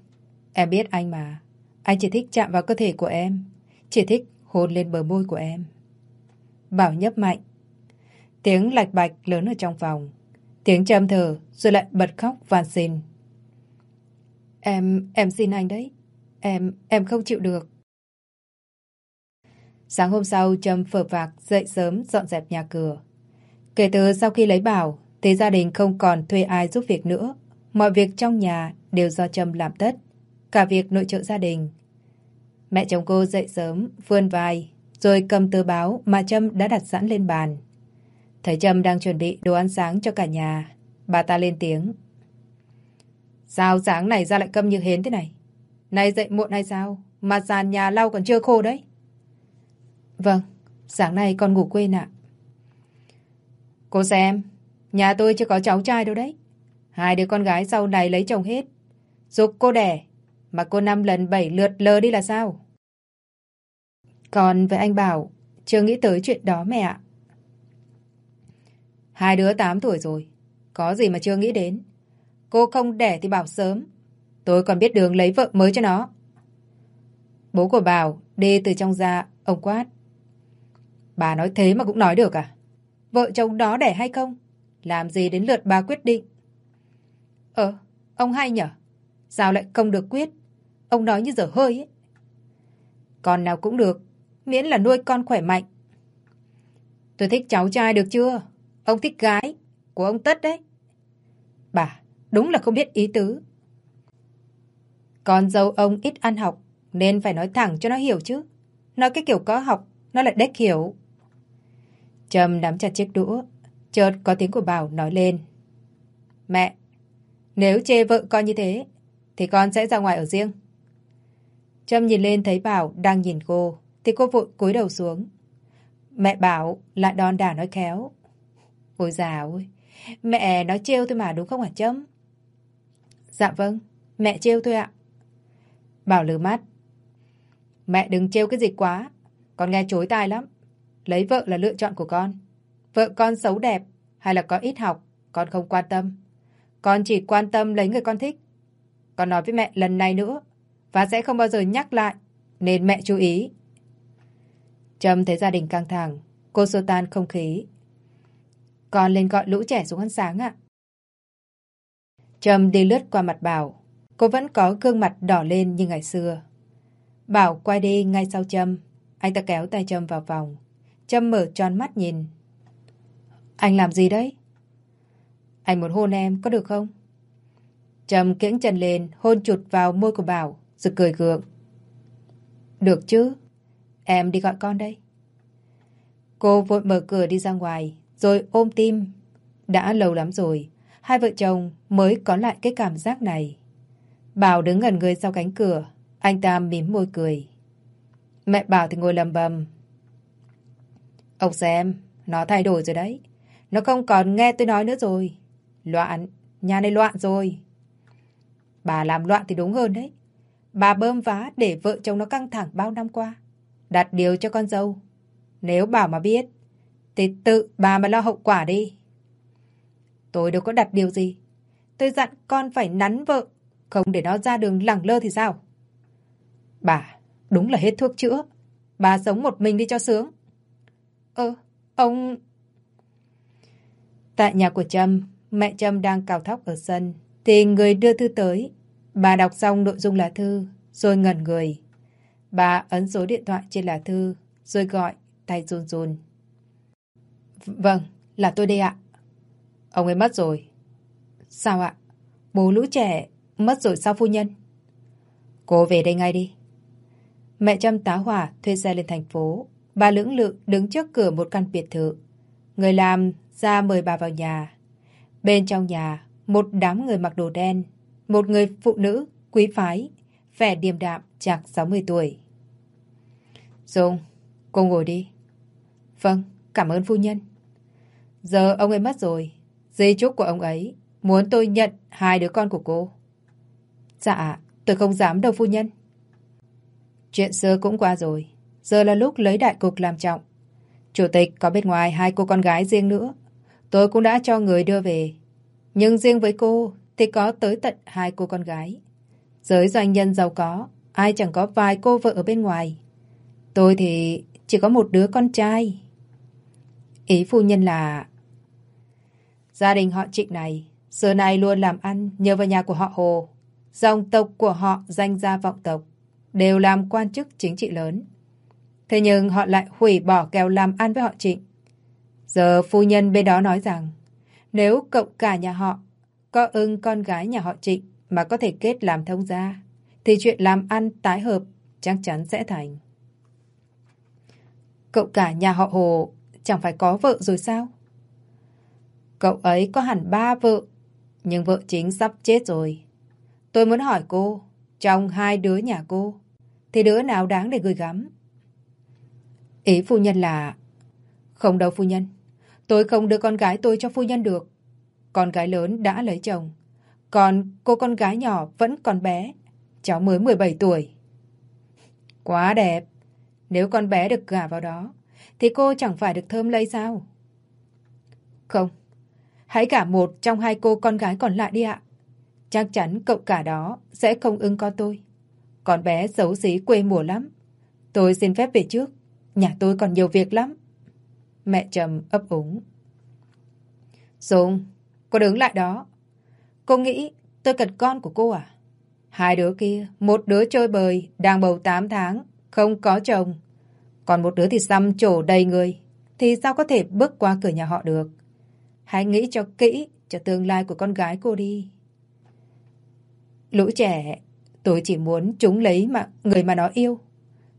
Em biết anh mà. Anh chỉ thích chạm vào cơ thể của em. Chỉ thích hôn lên bờ môi của em. Bảo nhấp mạnh. Tiếng lạch bạch lớn ở trong phòng. Tiếng châm thở rồi lại bật khóc van xin. Em, em xin anh đấy. Em, em không chịu được. Sáng hôm sau, Trâm phở vạc dậy sớm dọn dẹp nhà cửa. Kể từ sau khi lấy bảo, thì gia đình không còn thuê ai giúp việc nữa. Mọi việc trong nhà đều do Trâm làm tất. Cả việc nội trợ gia đình. Mẹ chồng cô dậy sớm, vươn vai, rồi cầm tờ báo mà Trâm đã đặt sẵn lên bàn. Thấy Trâm đang chuẩn bị đồ ăn sáng cho cả nhà. Bà ta lên tiếng. Sao sáng này ra lại câm như hến thế này? Nay dậy muộn hay sao? Mà sàn nhà lau còn chưa khô đấy. Vâng, sáng nay con ngủ quên ạ. Cô xem, nhà tôi chưa có cháu trai đâu đấy. Hai đứa con gái sau này lấy chồng hết. Dục cô đẻ, mà cô năm lần bảy lượt lờ đi là sao? Còn với anh Bảo, chưa nghĩ tới chuyện đó mẹ ạ. Hai đứa 8 tuổi rồi. Có gì mà chưa nghĩ đến. Cô không đẻ thì bảo sớm. Tôi còn biết đường lấy vợ mới cho nó. Bố của Bảo đi từ trong ra, ông quát. Bà nói thế mà cũng nói được à? Vợ chồng đó đẻ hay không? Làm gì đến lượt bà quyết định? Ờ, ông hay nhở? Sao lại không được quyết? Ông nói như dở hơi ấy. Con nào cũng được, miễn là nuôi con khỏe mạnh. Tôi thích cháu trai được chưa? Ông thích gái, của ông Tất đấy. Bà, đúng là không biết ý tứ. Con dâu ông ít ăn học, nên phải nói thẳng cho nó hiểu chứ. Nói cái kiểu có học, nó lại đếch hiểu. Trầm nắm chặt chiếc đũa, chợt có tiếng của Bảo nói lên. Mẹ, nếu chê vợ con như thế, thì con sẽ ra ngoài ở riêng. Trâm nhìn lên thấy Bảo đang nhìn cô, thì cô vội cúi đầu xuống. Mẹ Bảo lại đòn đả nói khéo. Ôi già ơi, mẹ nói trêu thôi mà đúng không hả Trâm? Dạ vâng, mẹ trêu thôi ạ. Bảo lừa mắt. Mẹ đừng trêu cái gì quá, con nghe chối tai lắm. Lấy vợ là lựa chọn của con. Vợ con xấu đẹp hay là có ít học, con không quan tâm. Con chỉ quan tâm lấy người con thích. Con nói với mẹ lần này nữa và sẽ không bao giờ nhắc lại nên mẹ chú ý. Trâm thấy gia đình căng thẳng, cô sô tan không khí. Con lên gọi lũ trẻ xuống ăn sáng ạ. Trâm đi lướt qua mặt Bảo. Cô vẫn có gương mặt đỏ lên như ngày xưa. Bảo quay đi ngay sau Trâm. Anh ta kéo tay Trâm vào vòng. Trâm mở tròn mắt nhìn. Anh làm gì đấy? Anh muốn hôn em, có được không? Trâm kiễng chân lên, hôn chụt vào môi của Bảo, rồi cười gượng. Được chứ, em đi gọi con đây. Cô vội mở cửa đi ra ngoài, rồi ôm tim. Đã lâu lắm rồi, hai vợ chồng mới có lại cái cảm giác này. Bảo đứng gần người sau cánh cửa, anh ta mím môi cười. Mẹ Bảo thì ngồi lầm bầm. Ông xem, nó thay đổi rồi đấy. Nó không còn nghe tôi nói nữa rồi. Loạn, nhà này loạn rồi. Bà làm loạn thì đúng hơn đấy. Bà bơm vá để vợ chồng nó căng thẳng bao năm qua. Đặt điều cho con dâu. Nếu bảo mà biết, thì tự bà mà lo hậu quả đi. Tôi đâu có đặt điều gì. Tôi dặn con phải nắn vợ, không để nó ra đường lẳng lơ thì sao? Bà, đúng là hết thuốc chữa. Bà sống một mình đi cho sướng. Ơ, ông... Tại nhà của Trâm, mẹ Trâm đang cào thóc ở sân, thì người đưa thư tới. Bà đọc xong nội dung lá thư, rồi ngẩn người. Bà ấn số điện thoại trên lá thư, rồi gọi, tay run run. Vâng, là tôi đây ạ. Ông ấy mất rồi. Sao ạ? Bố lũ trẻ mất rồi sao phu nhân? Cô về đây ngay đi. Mẹ Trâm tá hỏa thuê xe lên thành phố. Bà lưỡng lự đứng trước cửa một căn biệt thự. Người làm ra mời bà vào nhà. Bên trong nhà, một đám người mặc đồ đen. Một người phụ nữ, quý phái, vẻ điềm đạm, chạc 60 tuổi. Dung, cô ngồi đi. Vâng, cảm ơn phu nhân. Giờ ông ấy mất rồi. Di chúc của ông ấy muốn tôi nhận hai đứa con của cô. Dạ, tôi không dám đâu phu nhân. Chuyện xưa cũng qua rồi. Giờ là lúc lấy đại cục làm trọng. Chủ tịch có bên ngoài hai cô con gái riêng nữa. Tôi cũng đã cho người đưa về. Nhưng riêng với cô thì có tới tận hai cô con gái. Giới doanh nhân giàu có, ai chẳng có vài cô vợ ở bên ngoài. Tôi thì chỉ có một đứa con trai. Ý phu nhân là... Gia đình họ trịnh này, xưa nay luôn làm ăn nhờ vào nhà của họ Hồ. Dòng tộc của họ danh gia vọng tộc, đều làm quan chức chính trị lớn. Thế nhưng họ lại hủy bỏ kèo làm ăn với họ trịnh. Giờ phu nhân bên đó nói rằng, nếu cậu cả nhà họ có ưng con gái nhà họ trịnh mà có thể kết làm thông gia, thì chuyện làm ăn tái hợp chắc chắn sẽ thành. Cậu cả nhà họ Hồ chẳng phải có vợ rồi sao? Cậu ấy có hẳn ba vợ, nhưng vợ chính sắp chết rồi. Tôi muốn hỏi cô, trong hai đứa nhà cô, thì đứa nào đáng để gửi gắm? Ý phu nhân là... Không đâu phu nhân. Tôi không đưa con gái tôi cho phu nhân được. Con gái lớn đã lấy chồng. Còn cô con gái nhỏ vẫn còn bé. Cháu mới 17 tuổi. Quá đẹp. Nếu con bé được gả vào đó, thì cô chẳng phải được thơm lây sao? Không, Hãy cả một trong hai cô con gái còn lại đi ạ. Chắc chắn cậu cả đó sẽ không ưng con tôi. Con bé xấu xí quê mùa lắm. Tôi xin phép về trước. Nhà tôi còn nhiều việc lắm. Mẹ Trầm ấp úng. Dung, cô đứng lại đó. Cô nghĩ tôi cần con của cô à? Hai đứa kia, một đứa chơi bời, đang bầu 8 tháng, không có chồng. Còn một đứa thì xăm trổ đầy người, thì sao có thể bước qua cửa nhà họ được? Hãy nghĩ cho kỹ cho tương lai của con gái cô đi. Lũ trẻ, tôi chỉ muốn chúng lấy mà người mà nó yêu.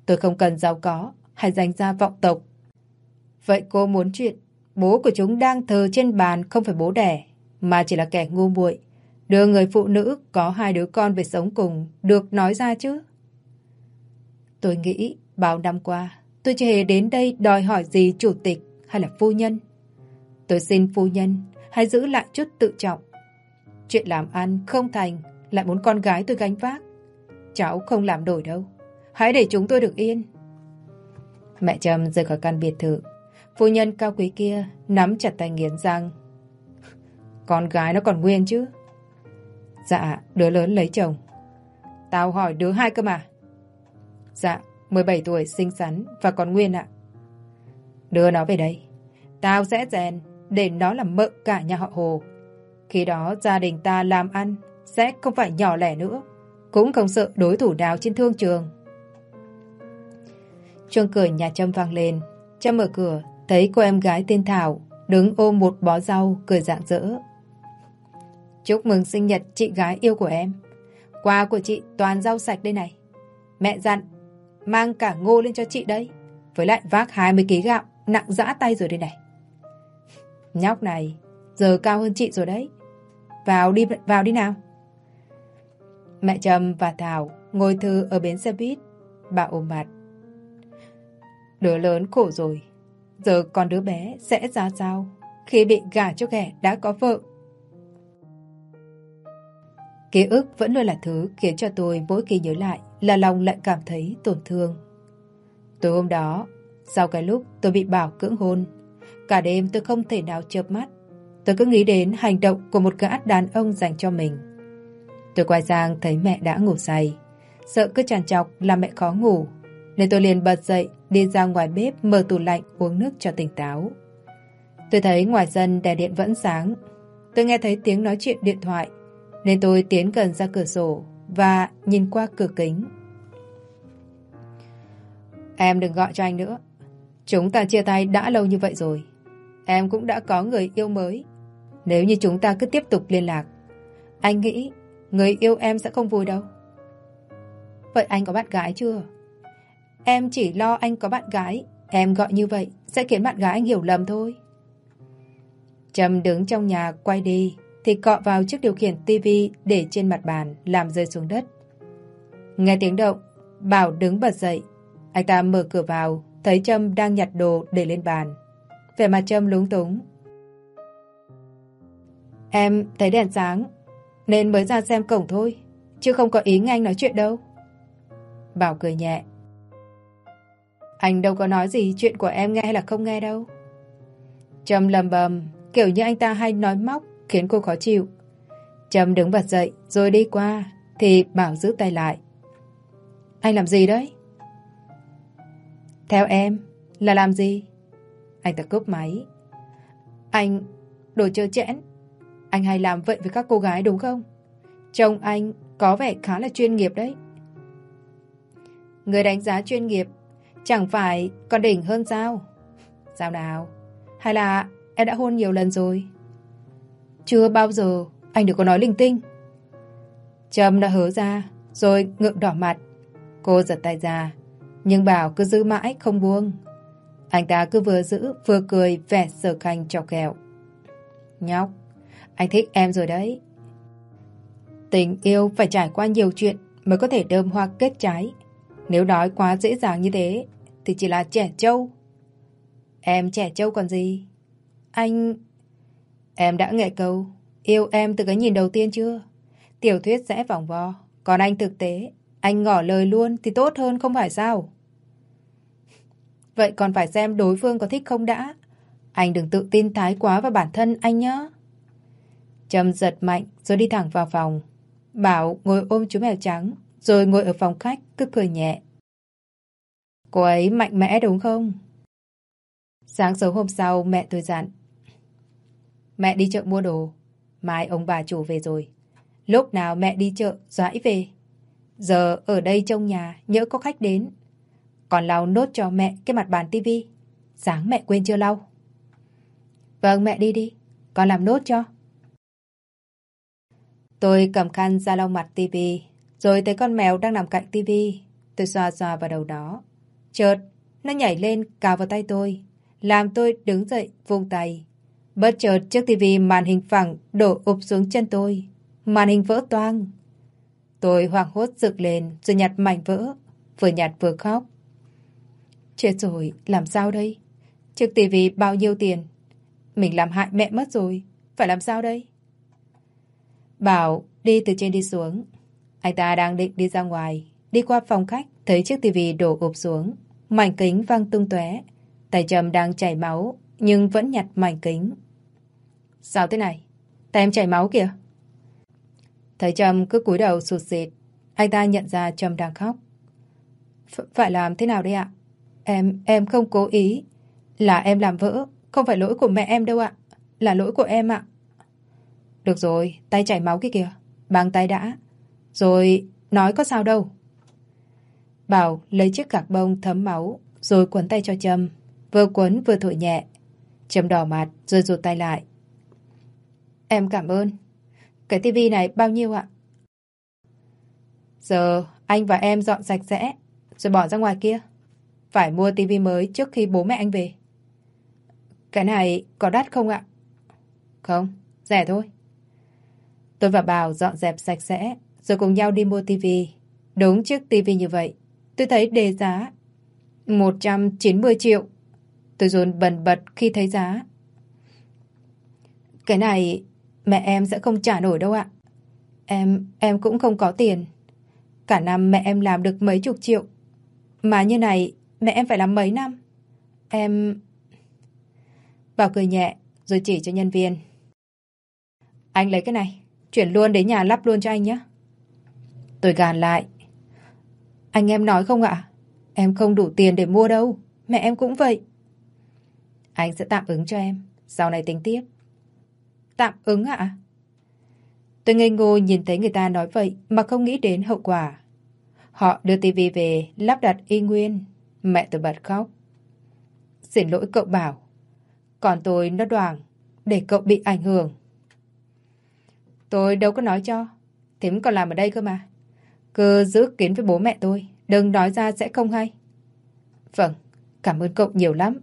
Tôi không cần giàu có hay danh gia vọng tộc. Vậy cô muốn chuyện bố của chúng đang thờ trên bàn không phải bố đẻ, mà chỉ là kẻ ngu muội đưa người phụ nữ có hai đứa con về sống cùng được nói ra chứ? Tôi nghĩ bao năm qua tôi chưa hề đến đây đòi hỏi gì chủ tịch hay là phu nhân. Tôi xin phu nhân hãy giữ lại chút tự trọng. Chuyện làm ăn không thành lại muốn con gái tôi gánh vác. Cháu không làm đổi đâu. Hãy để chúng tôi được yên. Mẹ Trâm rời khỏi căn biệt thự. Phu nhân cao quý kia nắm chặt tay nghiến răng. Con gái nó còn nguyên chứ. Dạ, đứa lớn lấy chồng. Tao hỏi đứa hai cơ mà. Dạ, 17 tuổi, xinh xắn và còn nguyên ạ. Đưa nó về đây. Tao sẽ rèn để nó làm mợ cả nhà họ Hồ. Khi đó gia đình ta làm ăn sẽ không phải nhỏ lẻ nữa. Cũng không sợ đối thủ đào trên thương trường. Chuông cửa nhà Trâm vang lên. Trâm mở cửa, thấy cô em gái tên Thảo đứng ôm một bó rau, cười rạng rỡ. Chúc mừng sinh nhật chị gái yêu của em. Quà của chị toàn rau sạch đây này. Mẹ dặn, mang cả ngô lên cho chị đây. Với lại vác 20kg gạo, nặng dã tay rồi đây này. Nhóc này, giờ cao hơn chị rồi đấy. Vào đi vào đi nào. Mẹ Trâm và Thảo ngồi thư ở bến xe buýt. Bà ôm mặt. Đứa lớn khổ rồi. Giờ con đứa bé sẽ ra sao khi bị gả cho kẻ đã có vợ Ký ức vẫn luôn là thứ khiến cho tôi mỗi khi nhớ lại là lòng lại cảm thấy tổn thương. Tối hôm đó, sau cái lúc tôi bị bảo cưỡng hôn, cả đêm tôi không thể nào chợp mắt. Tôi cứ nghĩ đến hành động của một gã đàn ông dành cho mình. Tôi quay sang thấy mẹ đã ngủ say. Sợ cứ tràn trọc làm mẹ khó ngủ. Nên tôi liền bật dậy đi ra ngoài bếp mở tủ lạnh uống nước cho tỉnh táo. Tôi thấy ngoài sân đèn điện vẫn sáng. Tôi nghe thấy tiếng nói chuyện điện thoại nên tôi tiến gần ra cửa sổ và nhìn qua cửa kính. Em đừng gọi cho anh nữa. Chúng ta chia tay đã lâu như vậy rồi. Em cũng đã có người yêu mới. Nếu như chúng ta cứ tiếp tục liên lạc, anh nghĩ người yêu em sẽ không vui đâu. Vậy anh có bạn gái chưa? Em chỉ lo anh có bạn gái. Em gọi như vậy sẽ khiến bạn gái anh hiểu lầm thôi. Trâm đứng trong nhà quay đi thì cọ vào chiếc điều khiển tivi để trên mặt bàn làm rơi xuống đất. Nghe tiếng động, Bảo đứng bật dậy. Anh ta mở cửa vào, thấy Trâm đang nhặt đồ để lên bàn. về mặt Trâm lúng túng. Em thấy đèn sáng, nên mới ra xem cổng thôi, chứ không có ý nghe anh nói chuyện đâu. Bảo cười nhẹ. Anh đâu có nói gì chuyện của em nghe hay là không nghe đâu. Trâm lầm bầm, kiểu như anh ta hay nói móc khiến cô khó chịu. Trâm đứng bật dậy rồi đi qua thì Bảo giữ tay lại. Anh làm gì đấy? Theo em là làm gì? Anh ta cướp máy. Anh đồ chơi chẽn. Anh hay làm vậy với các cô gái đúng không? Chồng anh có vẻ khá là chuyên nghiệp đấy. Người đánh giá chuyên nghiệp chẳng phải còn đỉnh hơn sao? Sao nào? Hay là em đã hôn nhiều lần rồi? Chưa bao giờ anh được có nói linh tinh. Trâm đã hớ ra, rồi ngượng đỏ mặt. Cô giật tay ra, nhưng Bảo cứ giữ mãi không buông. Anh ta cứ vừa giữ vừa cười vẻ sở khanh chọc kẹo. Nhóc, anh thích em rồi đấy. Tình yêu phải trải qua nhiều chuyện mới có thể đơm hoa kết trái. Nếu nói quá dễ dàng như thế thì chỉ là trẻ trâu. Em trẻ trâu còn gì? Anh... Em đã nghe câu Yêu em từ cái nhìn đầu tiên chưa? Tiểu thuyết sẽ vòng vo Còn anh thực tế Anh ngỏ lời luôn thì tốt hơn không phải sao? Vậy còn phải xem đối phương có thích không đã Anh đừng tự tin thái quá vào bản thân anh nhé Trâm giật mạnh rồi đi thẳng vào phòng. Bảo ngồi ôm chú mèo trắng, rồi ngồi ở phòng khách cứ cười nhẹ. Cô ấy mạnh mẽ đúng không? Sáng sớm hôm sau mẹ tôi dặn. Mẹ đi chợ mua đồ. Mai ông bà chủ về rồi. Lúc nào mẹ đi chợ, dãi về. Giờ ở đây trong nhà, nhỡ có khách đến. Còn lau nốt cho mẹ cái mặt bàn tivi. Sáng mẹ quên chưa lau. Vâng, mẹ đi đi. Con làm nốt cho. Tôi cầm khăn ra lau mặt tivi, rồi thấy con mèo đang nằm cạnh tivi. Tôi xoa xoa vào đầu đó. Chợt, nó nhảy lên cào vào tay tôi, làm tôi đứng dậy vung tay. Bất chợt chiếc tivi màn hình phẳng đổ ụp xuống chân tôi. Màn hình vỡ toang. Tôi hoảng hốt dựng lên rồi nhặt mảnh vỡ, vừa nhặt vừa khóc. Chết rồi, làm sao đây? Chiếc tivi bao nhiêu tiền? Mình làm hại mẹ mất rồi, phải làm sao đây? Bảo đi từ trên đi xuống. Anh ta đang định đi ra ngoài, đi qua phòng khách, thấy chiếc tivi đổ ụp xuống. Mảnh kính văng tung tóe. Tay Trầm đang chảy máu, nhưng vẫn nhặt mảnh kính. Sao thế này? Tay em chảy máu kìa. Thấy Trầm cứ cúi đầu sụt sịt, anh ta nhận ra Trầm đang khóc. phải làm thế nào đây ạ? Em, em không cố ý. Là em làm vỡ, không phải lỗi của mẹ em đâu ạ. Là lỗi của em ạ. Được rồi, tay chảy máu kia kìa. Băng tay đã. Rồi, nói có sao đâu. Bảo lấy chiếc gạc bông thấm máu, rồi quấn tay cho Trâm. Vừa quấn vừa thổi nhẹ. Trâm đỏ mặt, rồi rụt tay lại. Em cảm ơn. Cái tivi này bao nhiêu ạ? Giờ anh và em dọn sạch sẽ, rồi bỏ ra ngoài kia. Phải mua tivi mới trước khi bố mẹ anh về. Cái này có đắt không ạ? Không, rẻ thôi. Tôi và Bảo dọn dẹp sạch sẽ, rồi cùng nhau đi mua tivi. Đúng chiếc tivi như vậy, tôi thấy đề giá 190 triệu. Tôi dồn bần bật khi thấy giá. Cái này mẹ em sẽ không trả nổi đâu ạ. Em, em cũng không có tiền. Cả năm mẹ em làm được mấy chục triệu. Mà như này, mẹ em phải làm mấy năm. Em... Bảo cười nhẹ, rồi chỉ cho nhân viên. Anh lấy cái này. Chuyển luôn đến nhà lắp luôn cho anh nhé. Tôi gàn lại. Anh em nói không ạ? Em không đủ tiền để mua đâu. Mẹ em cũng vậy. Anh sẽ tạm ứng cho em. Sau này tính tiếp. Tạm ứng ạ? Tôi ngây ngô nhìn thấy người ta nói vậy mà không nghĩ đến hậu quả. Họ đưa tivi về, lắp đặt y nguyên. Mẹ tôi bật khóc. Xin lỗi cậu bảo. Còn tôi nó đoàn để cậu bị ảnh hưởng. Tôi đâu có nói cho. Thím còn làm ở đây cơ mà. Cứ giữ kiến với bố mẹ tôi. Đừng nói ra sẽ không hay. Vâng, cảm ơn cậu nhiều lắm.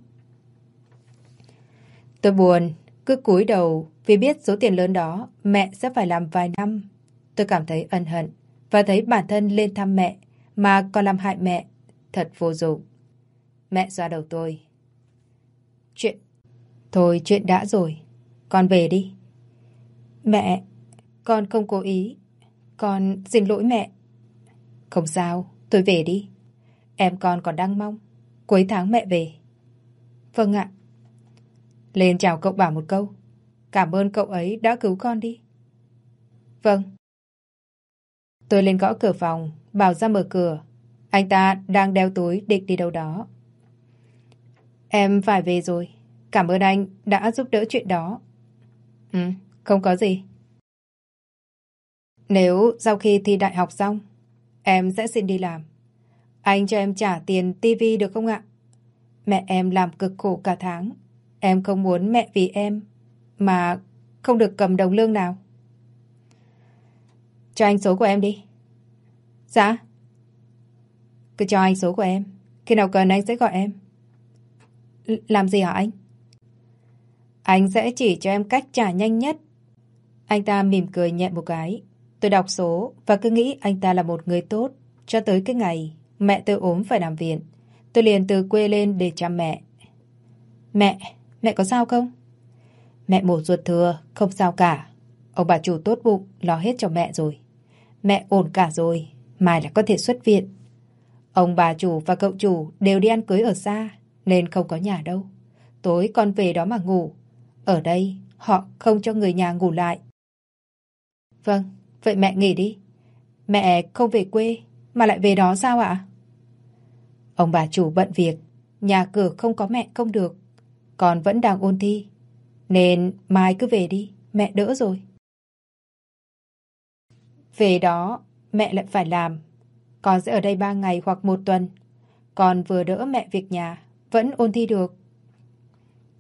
Tôi buồn, cứ cúi đầu vì biết số tiền lớn đó mẹ sẽ phải làm vài năm. Tôi cảm thấy ân hận và thấy bản thân lên thăm mẹ mà còn làm hại mẹ. Thật vô dụng. Mẹ xoa đầu tôi. Chuyện... Thôi chuyện đã rồi. Con về đi. Mẹ, con không cố ý. Con xin lỗi mẹ. Không sao, tôi về đi. Em con còn đang mong. Cuối tháng mẹ về. Vâng ạ. Lên chào cậu bảo một câu. Cảm ơn cậu ấy đã cứu con đi. Vâng. Tôi lên gõ cửa phòng, bảo ra mở cửa. Anh ta đang đeo túi định đi đâu đó. Em phải về rồi. Cảm ơn anh đã giúp đỡ chuyện đó. Ừ, không có gì. Nếu sau khi thi đại học xong, em sẽ xin đi làm. Anh cho em trả tiền tivi được không ạ? Mẹ em làm cực khổ cả tháng. Em không muốn mẹ vì em, mà không được cầm đồng lương nào. Cho anh số của em đi. Dạ. Cứ cho anh số của em. Khi nào cần anh sẽ gọi em. L, làm gì hả anh? Anh sẽ chỉ cho em cách trả nhanh nhất. Anh ta mỉm cười nhẹ một cái. Tôi đọc số và cứ nghĩ anh ta là một người tốt. Cho tới cái ngày mẹ tôi ốm phải nằm viện. Tôi liền từ quê lên để chăm mẹ. Mẹ, mẹ có sao không? Mẹ mổ ruột thừa, không sao cả. Ông bà chủ tốt bụng, lo hết cho mẹ rồi. Mẹ ổn cả rồi, mai là có thể xuất viện. Ông bà chủ và cậu chủ đều đi ăn cưới ở xa, nên không có nhà đâu. Tối con về đó mà ngủ. Ở đây, họ không cho người nhà ngủ lại. Vâng, vậy mẹ nghỉ đi. Mẹ không về quê, mà lại về đó sao ạ? Ông bà chủ bận việc, nhà cửa không có mẹ không được, còn vẫn đang ôn thi. Nên mai cứ về đi, mẹ đỡ rồi. Về đó, mẹ lại phải làm. Con sẽ ở đây ba ngày hoặc một tuần. Con vừa đỡ mẹ việc nhà, vẫn ôn thi được.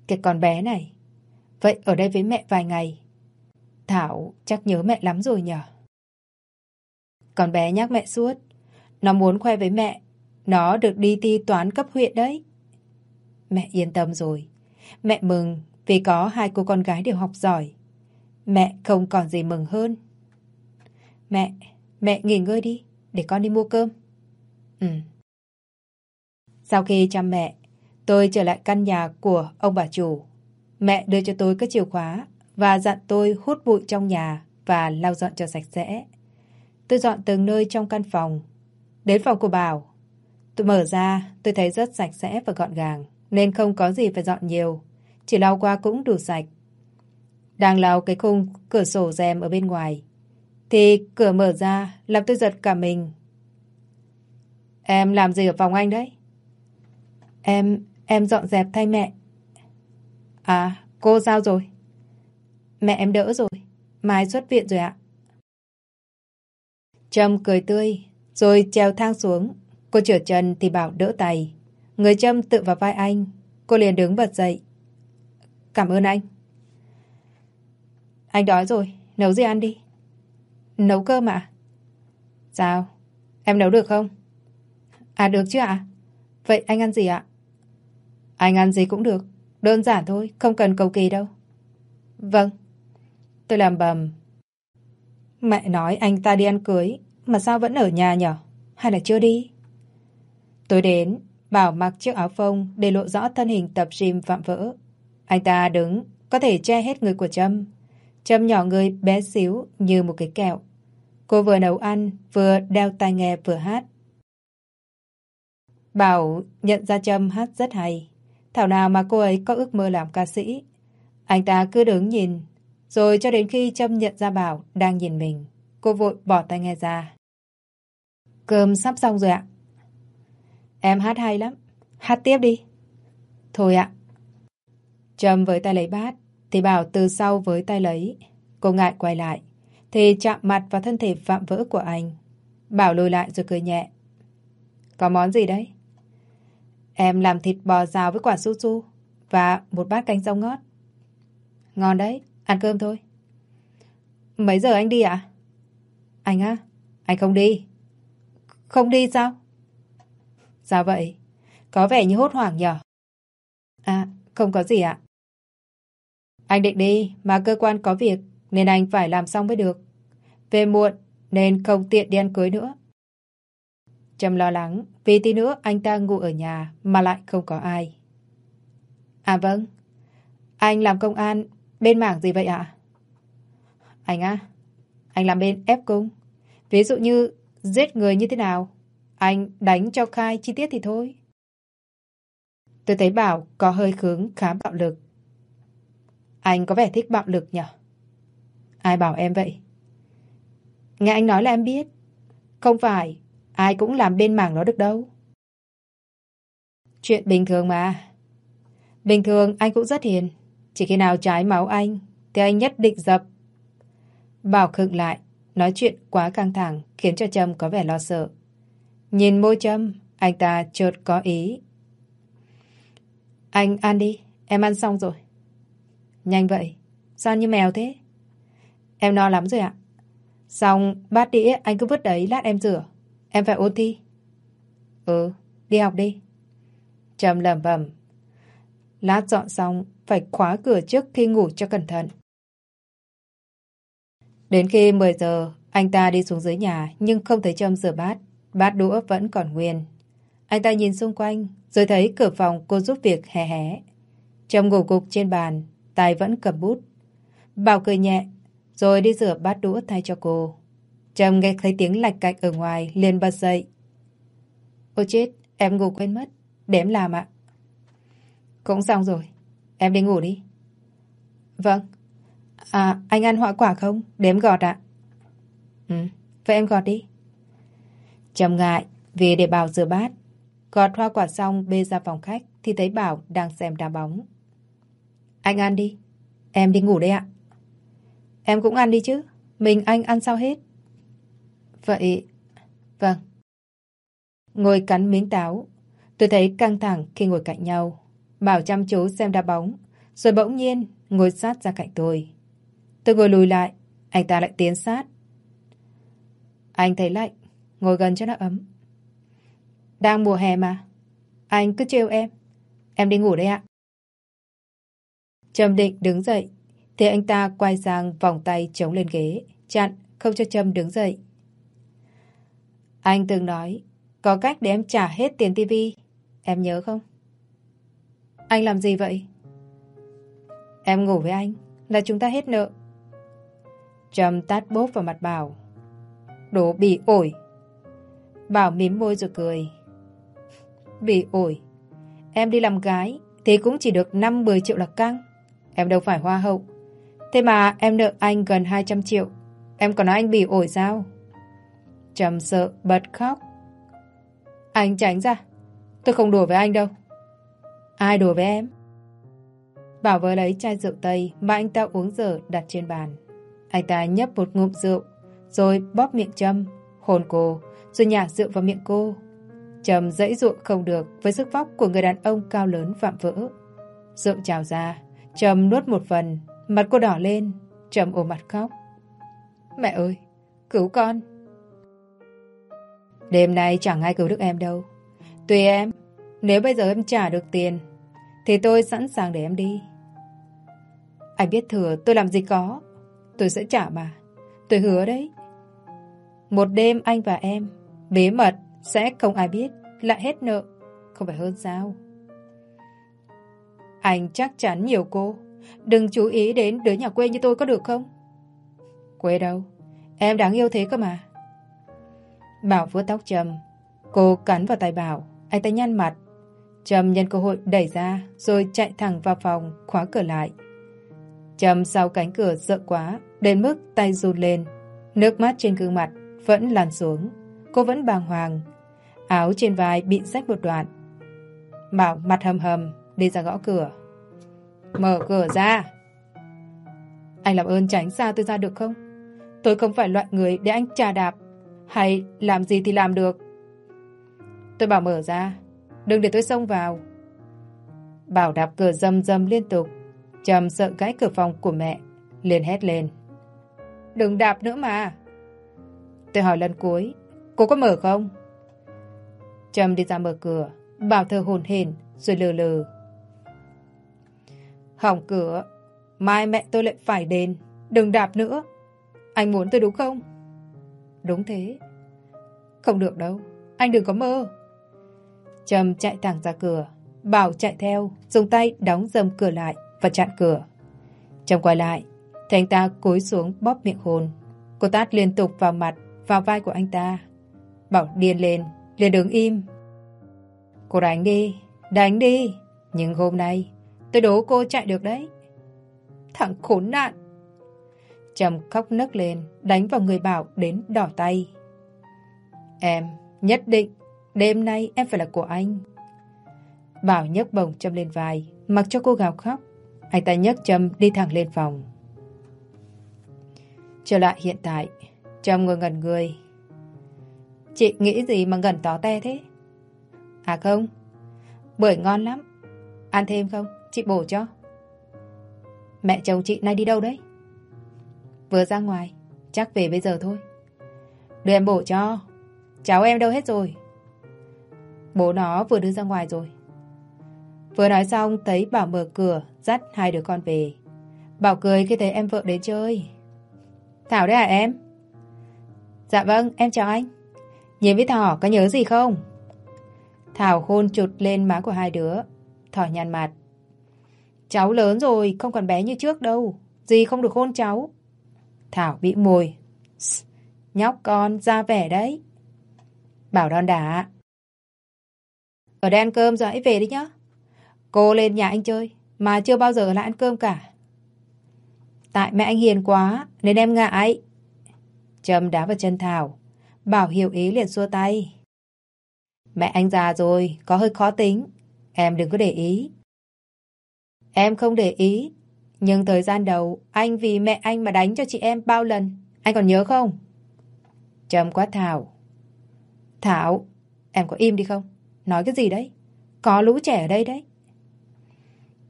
Cái con bé này, vậy ở đây với mẹ vài ngày. Thảo chắc nhớ mẹ lắm rồi nhở? Con bé nhắc mẹ suốt. Nó muốn khoe với mẹ. Nó được đi thi toán cấp huyện đấy. Mẹ yên tâm rồi. Mẹ mừng vì có hai cô con gái đều học giỏi. Mẹ không còn gì mừng hơn. Mẹ, mẹ nghỉ ngơi đi, để con đi mua cơm. Ừ. Sau khi chăm mẹ, tôi trở lại căn nhà của ông bà chủ. Mẹ đưa cho tôi cái chìa khóa và dặn tôi hút bụi trong nhà và lau dọn cho sạch sẽ. Tôi dọn từng nơi trong căn phòng. Đến phòng của Bảo. Tôi mở ra, tôi thấy rất sạch sẽ và gọn gàng, nên không có gì phải dọn nhiều. Chỉ lau qua cũng đủ sạch. Đang lau cái khung cửa sổ rèm ở bên ngoài. Thì cửa mở ra, làm tôi giật cả mình. Em làm gì ở phòng anh đấy? Em, em dọn dẹp thay mẹ. À, cô sao rồi? Mẹ em đỡ rồi. Mai xuất viện rồi ạ. Trâm cười tươi, rồi trèo thang xuống. Cô trở chân thì bảo đỡ tay. Người Trâm tự vào vai anh. Cô liền đứng bật dậy. Cảm ơn anh. Anh đói rồi, nấu gì ăn đi. Nấu cơm ạ? Sao? Em nấu được không? À được chứ ạ? Vậy anh ăn gì ạ? Anh ăn gì cũng được. Đơn giản thôi, không cần cầu kỳ đâu. Vâng. Tôi làm bầm. Mẹ nói anh ta đi ăn cưới, mà sao vẫn ở nhà nhở? Hay là chưa đi? Tôi đến, bảo mặc chiếc áo phông để lộ rõ thân hình tập gym vạm vỡ. Anh ta đứng, có thể che hết người của Trâm. Trâm nhỏ người bé xíu như một cái kẹo. Cô vừa nấu ăn, vừa đeo tai nghe vừa hát. Bảo nhận ra Trâm hát rất hay. Thảo nào mà cô ấy có ước mơ làm ca sĩ. Anh ta cứ đứng nhìn, rồi cho đến khi Trâm nhận ra Bảo đang nhìn mình, cô vội bỏ tay nghe ra. Cơm sắp xong rồi ạ. Em hát hay lắm. Hát tiếp đi. Thôi ạ. Trâm với tay lấy bát, thì Bảo từ sau với tay lấy. Cô ngại quay lại, thì chạm mặt vào thân thể vạm vỡ của anh. Bảo lùi lại rồi cười nhẹ. Có món gì đấy? Em làm thịt bò rào với quả su su và một bát canh rau ngót. Ngon đấy, ăn cơm thôi. Mấy giờ anh đi ạ? À? Anh á? Anh không đi. Không đi sao? Sao vậy? Có vẻ như hốt hoảng nhở? À, không có gì ạ. Anh định đi, mà cơ quan có việc, nên anh phải làm xong mới được. Về muộn, nên không tiện đi ăn cưới nữa. Trầm lo lắng, vì tí nữa anh ta ngủ ở nhà mà lại không có ai. À vâng, anh làm công an bên mảng gì vậy ạ? Anh á, anh làm bên ép cung. Ví dụ như giết người như thế nào, anh đánh cho khai chi tiết thì thôi. Tôi thấy Bảo có hơi khướng khá bạo lực. Anh có vẻ thích bạo lực nhỉ? Ai bảo em vậy? Nghe anh nói là em biết. Không phải, ai cũng làm bên mảng đó được đâu. Chuyện bình thường mà. Bình thường anh cũng rất hiền. Chỉ khi nào trái máu anh, thì anh nhất định dập. Bảo khựng lại, nói chuyện quá căng thẳng khiến cho Trâm có vẻ lo sợ. Nhìn môi Trâm, anh ta chợt có ý. Anh ăn đi, em ăn xong rồi. Nhanh vậy, sao như mèo thế? Em no lắm rồi ạ. Xong, bát đĩa anh cứ vứt đấy lát em rửa. Em phải ôn thi. Ừ, đi học đi. Trầm lẩm bẩm. Lát dọn xong, phải khóa cửa trước khi ngủ cho cẩn thận. Đến khi 10 giờ, anh ta đi xuống dưới nhà nhưng không thấy Trâm rửa bát. Bát đũa vẫn còn nguyên. Anh ta nhìn xung quanh, rồi thấy cửa phòng cô giúp việc hé hé. Trâm ngủ gục trên bàn, tay vẫn cầm bút. Bảo cười nhẹ, rồi đi rửa bát đũa thay cho cô. Trâm nghe thấy tiếng lạch cạch ở ngoài, liền bật dậy. Ôi chết, em ngủ quên mất. Để em làm ạ. Cũng xong rồi. Em đi ngủ đi. Vâng. À, anh ăn hoa quả không? Đếm gọt ạ. Ừ, vậy em gọt đi. Trầm ngại, vì để Bảo rửa bát. Gọt hoa quả xong bê ra phòng khách thì thấy Bảo đang xem đá bóng. Anh ăn đi. Em đi ngủ đây ạ. Em cũng ăn đi chứ. Mình anh ăn sao hết. Vậy... Vâng. Ngồi cắn miếng táo. Tôi thấy căng thẳng khi ngồi cạnh nhau. Bảo chăm chú xem đá bóng. Rồi bỗng nhiên ngồi sát ra cạnh tôi. Tôi ngồi lùi lại. Anh ta lại tiến sát. Anh thấy lạnh. Ngồi gần cho nó ấm. Đang mùa hè mà. Anh cứ trêu em. Em đi ngủ đây ạ. Trâm định đứng dậy. Thì anh ta quay sang vòng tay chống lên ghế. Chặn, không cho Trâm đứng dậy. Anh từng nói, có cách để em trả hết tiền tivi. Em nhớ không? Anh làm gì vậy? Em ngủ với anh, là chúng ta hết nợ. Trâm tát bốp vào mặt Bảo. Đồ bị ổi. Bảo mím môi rồi cười. Bị ổi. Em đi làm gái thì cũng chỉ được 5-10 triệu là căng. Em đâu phải hoa hậu. Thế mà em nợ anh gần 200 triệu. Em còn nói anh bị ổi sao? Trầm sợ bật khóc. Anh tránh ra. Tôi không đùa với anh đâu. Ai đùa với em? Bảo với lấy chai rượu tây mà anh ta uống dở đặt trên bàn. Anh ta nhấp một ngụm rượu, rồi bóp miệng Trâm, hồn cô, rồi nhả rượu vào miệng cô. Trầm dãy ruộng không được với sức vóc của người đàn ông cao lớn vạm vỡ. Rượu trào ra, Trầm nuốt một phần, mặt cô đỏ lên, Trầm ôm mặt khóc. Mẹ ơi, cứu con. Đêm nay chẳng ai cứu được em đâu. Tùy em, nếu bây giờ em trả được tiền, thì tôi sẵn sàng để em đi. Anh biết thừa tôi làm gì có, tôi sẽ trả mà. Tôi hứa đấy. Một đêm anh và em, bí mật, sẽ không ai biết, lại hết nợ. Không phải hơn sao? Anh chắc chắn nhiều cô. Đừng chú ý đến đứa nhà quê như tôi có được không? Quê đâu? Em đáng yêu thế cơ mà. Bảo vuốt tóc Trầm. Cô cắn vào tay Bảo. Anh ta nhăn mặt. Trầm nhân cơ hội đẩy ra rồi chạy thẳng vào phòng, khóa cửa lại. Trầm sau cánh cửa sợ quá, đến mức tay run lên. Nước mắt trên gương mặt vẫn lăn xuống. Cô vẫn bàng hoàng. Áo trên vai bị rách một đoạn. Bảo mặt hầm hầm, đi ra gõ cửa. Mở cửa ra. Anh làm ơn tránh xa tôi ra được không? Tôi không phải loại người để anh trà đạp. Hay làm gì thì làm được. Tôi bảo mở ra. Đừng để tôi xông vào. Bảo đạp cửa dầm dầm liên tục. Trầm sợ gãy cửa phòng của mẹ. liền hét lên. Đừng đạp nữa mà. Tôi hỏi lần cuối. Cô có mở không? Trầm đi ra mở cửa. Bảo thơ hồn hển rồi lờ lờ Hỏng cửa. Mai mẹ tôi lại phải đền. Đừng đạp nữa. Anh muốn tôi đúng không? Đúng thế. Không được đâu. Anh đừng có mơ. Trầm chạy thẳng ra cửa. Bảo chạy theo, dùng tay đóng dầm cửa lại và chặn cửa. Trầm quay lại, thấy anh ta cúi xuống bóp miệng hồn. Cô tát liên tục vào mặt, vào vai của anh ta. Bảo điên lên, liền đứng im. Cô đánh đi, đánh đi. Nhưng hôm nay, tôi đố cô chạy được đấy. Thằng khốn nạn. Trầm khóc nấc lên, đánh vào người Bảo đến đỏ tay. Em, nhất định, đêm nay em phải là của anh. Bảo nhấc bồng Trâm lên vai, mặc cho cô gào khóc. Anh ta nhấc Trâm đi thẳng lên phòng. Trở lại hiện tại, Trâm ngồi ngẩn người. Chị nghĩ gì mà ngẩn tó te thế? À không, bưởi ngon lắm. Ăn thêm không? Chị bổ cho. Mẹ chồng chị nay đi đâu đấy? Vừa ra ngoài, chắc về bây giờ thôi. Đưa em bổ cho. Cháu em đâu hết rồi? Bố nó vừa đưa ra ngoài rồi. Vừa nói xong thấy Bảo mở cửa dắt hai đứa con về. Bảo cười khi thấy em vợ đến chơi. Thảo đấy à em? Dạ vâng, em chào anh. Nhìn với Thỏ có nhớ gì không? Thảo hôn chụt lên má của hai đứa. Thỏ nhăn mặt. Cháu lớn rồi, không còn bé như trước đâu. Gì không được hôn cháu. Thảo bị mồi. Nhóc con, ra vẻ đấy. Bảo đòn đả. Ở đây ăn cơm rồi hãy về đi nhá. Cô lên nhà anh chơi, mà chưa bao giờ lại ăn cơm cả. Tại mẹ anh hiền quá, nên em ngại. Trâm đá vào chân Thảo. Bảo hiểu ý liền xua tay. Mẹ anh già rồi, có hơi khó tính. Em đừng có để ý. Em không để ý. Nhưng thời gian đầu, anh vì mẹ anh mà đánh cho chị em bao lần. Anh còn nhớ không? Trâm quát Thảo. Thảo, em có im đi không? Nói cái gì đấy? Có lũ trẻ ở đây đấy.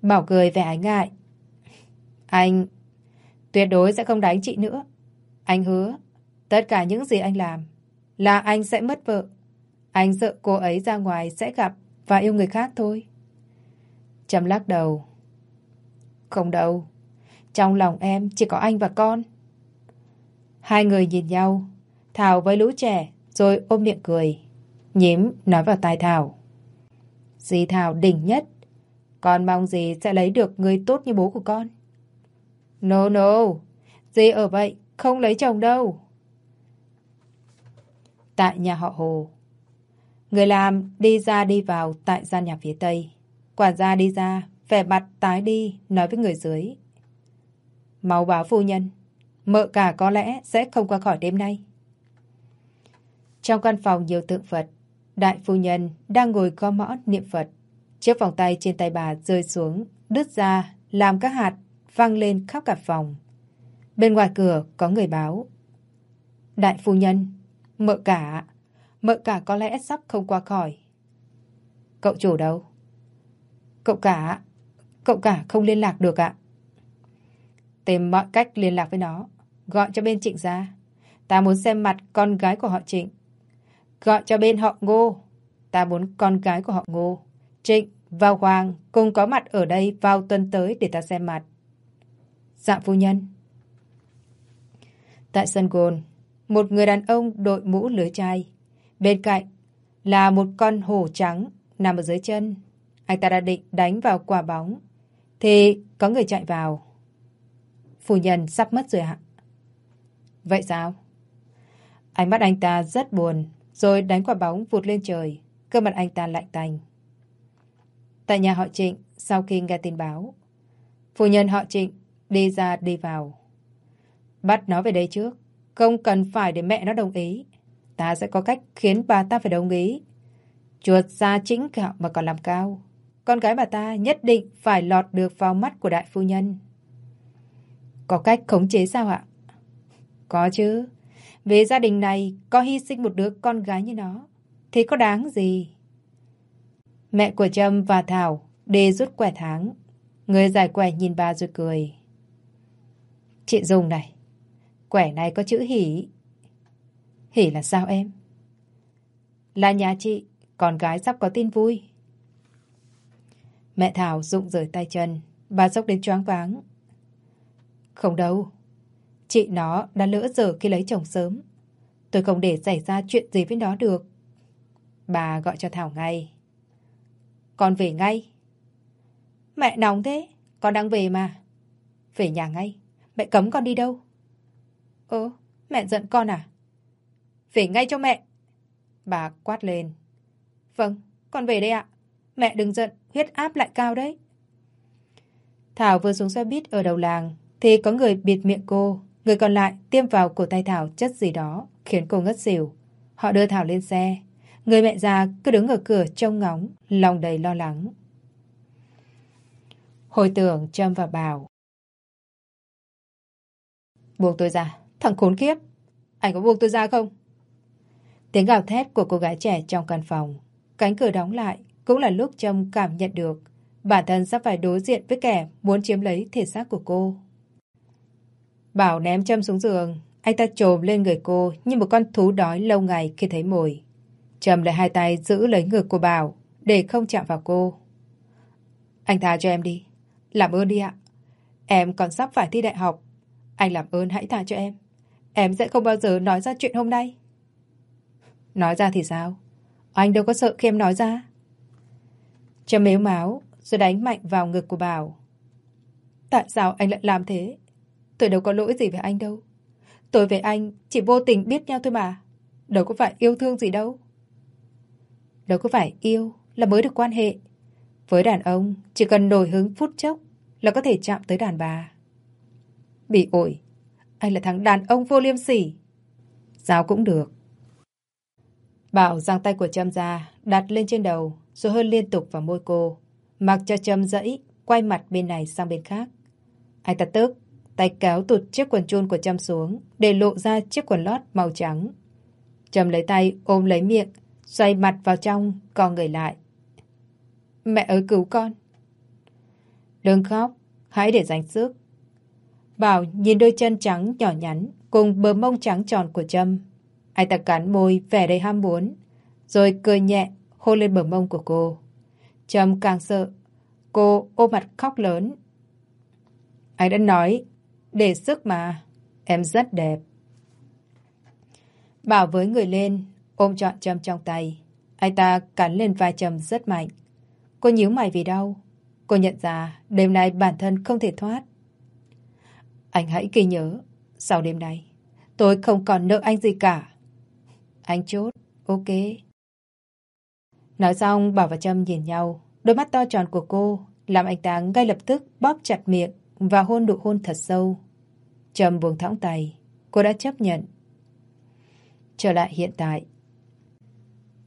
Bảo cười vẻ ái ngại. Anh tuyệt đối sẽ không đánh chị nữa. Anh hứa, tất cả những gì anh làm là anh sẽ mất vợ. Anh sợ cô ấy ra ngoài sẽ gặp và yêu người khác thôi. Trầm lắc đầu. Không đâu. Trong lòng em chỉ có anh và con. Hai người nhìn nhau. Thảo với lũ trẻ rồi ôm miệng cười. Nhím nói vào tai Thảo. Dì Thảo đỉnh nhất. Con mong dì sẽ lấy được người tốt như bố của con. No no. Dì ở vậy không lấy chồng đâu. Tại nhà họ Hồ. Người làm đi ra đi vào tại gian nhà phía Tây. Quản gia đi ra, vẻ mặt tái đi, nói với người dưới. Máu báo phu nhân, mợ cả có lẽ sẽ không qua khỏi đêm nay. Trong căn phòng nhiều tượng Phật, đại phu nhân đang ngồi co mõ niệm Phật. Chiếc vòng tay trên tay bà rơi xuống, đứt ra, làm các hạt văng lên khắp cả phòng. Bên ngoài cửa có người báo. Đại phu nhân, mợ cả, mợ cả có lẽ sắp không qua khỏi. Cậu chủ đâu? Cậu cả, cậu cả không liên lạc được ạ. Tìm mọi cách liên lạc với nó, gọi cho bên trịnh ra. Ta muốn xem mặt con gái của họ trịnh. Gọi cho bên họ ngô. Ta muốn con gái của họ ngô. Trịnh và Hoàng cùng có mặt ở đây vào tuần tới để ta xem mặt. Dạ phu nhân. Tại sân gôn, một người đàn ông đội mũ lưới chai. Bên cạnh là một con hổ trắng nằm ở dưới chân. Anh ta đã định đánh vào quả bóng. Thì có người chạy vào. Phu nhân sắp mất rồi ạ. Vậy sao? Ánh mắt anh ta rất buồn, rồi đánh quả bóng vụt lên trời. Cơ mặt anh ta lạnh tành. Tại nhà họ Trịnh, sau khi nghe tin báo, phu nhân họ Trịnh đi ra đi vào. Bắt nó về đây trước. Không cần phải để mẹ nó đồng ý. Ta sẽ có cách khiến bà ta phải đồng ý. Chuột ra chính gạo mà còn làm cao. Con gái bà ta nhất định phải lọt được vào mắt của đại phu nhân. Có cách khống chế sao ạ? Có chứ. Về gia đình này có hy sinh một đứa con gái như nó. thế có đáng gì? Mẹ của Trâm và Thảo đề rút quẻ tháng. Người giải quẻ nhìn bà rồi cười. Chị dùng này. Quẻ này có chữ hỉ. Hỉ là sao em? Là nhà chị, con gái sắp có tin vui. Mẹ Thảo rụng rời tay chân, bà sốc đến choáng váng. Không đâu, chị nó đã lỡ giờ khi lấy chồng sớm. Tôi không để xảy ra chuyện gì với nó được. Bà gọi cho Thảo ngay. Con về ngay. Mẹ nóng thế, con đang về mà. Về nhà ngay, mẹ cấm con đi đâu? Ơ, mẹ giận con à? Về ngay cho mẹ. Bà quát lên. Vâng, con về đây ạ. Mẹ đừng giận, huyết áp lại cao đấy. Thảo vừa xuống xe buýt ở đầu làng, thì có người bịt miệng cô. Người còn lại tiêm vào cổ tay Thảo chất gì đó, khiến cô ngất xỉu. Họ đưa Thảo lên xe. Người mẹ già cứ đứng ở cửa trông ngóng, lòng đầy lo lắng. Hồi tưởng Trâm và Bảo. Buông tôi ra. Thằng khốn kiếp! Anh có buông tôi ra không? Tiếng gào thét của cô gái trẻ trong căn phòng. Cánh cửa đóng lại cũng là lúc Trâm cảm nhận được bản thân sắp phải đối diện với kẻ muốn chiếm lấy thể xác của cô. Bảo ném châm xuống giường, anh ta trồm lên người cô như một con thú đói lâu ngày khi thấy mồi. Châm lại hai tay giữ lấy ngực của Bảo để không chạm vào cô. Anh tha cho em đi. Làm ơn đi ạ. Em còn sắp phải thi đại học. Anh làm ơn hãy tha cho em. Em sẽ không bao giờ nói ra chuyện hôm nay. Nói ra thì sao? Anh đâu có sợ khi em nói ra. Châm mếu máu, rồi đánh mạnh vào ngực của Bảo. Tại sao anh lại làm thế? Tôi đâu có lỗi gì với anh đâu. Tôi với anh chỉ vô tình biết nhau thôi mà. Đâu có phải yêu thương gì đâu. Đâu có phải yêu là mới được quan hệ. Với đàn ông, chỉ cần nổi hứng phút chốc là có thể chạm tới đàn bà. Bị ổi, anh là thằng đàn ông vô liêm sỉ. Giáo cũng được. Bảo giang tay của Trâm ra, đặt lên trên đầu, rồi hơn liên tục vào môi cô. Mặc cho Trâm dẫy, quay mặt bên này sang bên khác. Anh ta tức, tay kéo tụt chiếc quần chun của Trâm xuống, để lộ ra chiếc quần lót màu trắng. Trâm lấy tay ôm lấy miệng, xoay mặt vào trong, co người lại. Mẹ ơi cứu con. Đừng khóc, hãy để dành sức. Bảo nhìn đôi chân trắng nhỏ nhắn cùng bờ mông trắng tròn của Trâm. Anh ta cắn môi vẻ đầy ham muốn, rồi cười nhẹ hôn lên bờ mông của cô. Trâm càng sợ, cô ôm mặt khóc lớn. Anh đã nói, để sức mà, em rất đẹp. Bảo với người lên, ôm trọn Trâm trong tay. Anh ta cắn lên vai Trâm rất mạnh. Cô nhíu mày vì đau. Cô nhận ra đêm nay bản thân không thể thoát. Anh hãy ghi nhớ, sau đêm nay, tôi không còn nợ anh gì cả. Anh chốt, ok. Nói xong, Bảo và Trâm nhìn nhau. Đôi mắt to tròn của cô làm anh ta ngay lập tức bóp chặt miệng và hôn nụ hôn thật sâu. Trâm buông thõng tay. Cô đã chấp nhận. Trở lại hiện tại.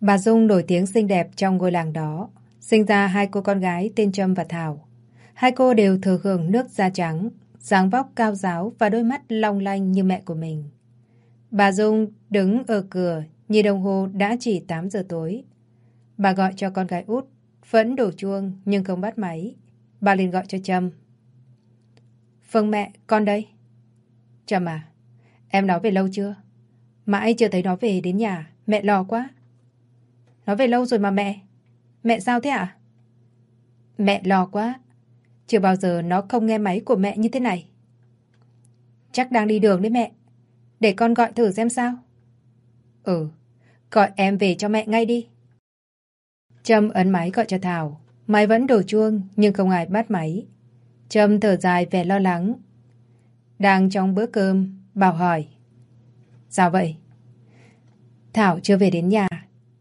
Bà Dung nổi tiếng xinh đẹp trong ngôi làng đó. Sinh ra hai cô con gái tên Trâm và Thảo. Hai cô đều thừa hưởng nước da trắng, dáng vóc cao giáo và đôi mắt long lanh như mẹ của mình. Bà Dung đứng ở cửa, nhìn đồng hồ đã chỉ 8 giờ tối. Bà gọi cho con gái út, vẫn đổ chuông nhưng không bắt máy. Bà liền gọi cho Trâm. Vâng mẹ, con đây. Trâm à, em nói về lâu chưa? Mãi chưa thấy nó về đến nhà, mẹ lo quá. Nó về lâu rồi mà mẹ. Mẹ sao thế ạ? À? Mẹ lo quá. Chưa bao giờ nó không nghe máy của mẹ như thế này. Chắc đang đi đường đấy mẹ. Để con gọi thử xem sao. Ừ, gọi em về cho mẹ ngay đi. Trâm ấn máy gọi cho Thảo. Máy vẫn đổ chuông nhưng không ai bắt máy. Trâm thở dài vẻ lo lắng. Đang trong bữa cơm, Bảo hỏi. Sao vậy? Thảo chưa về đến nhà.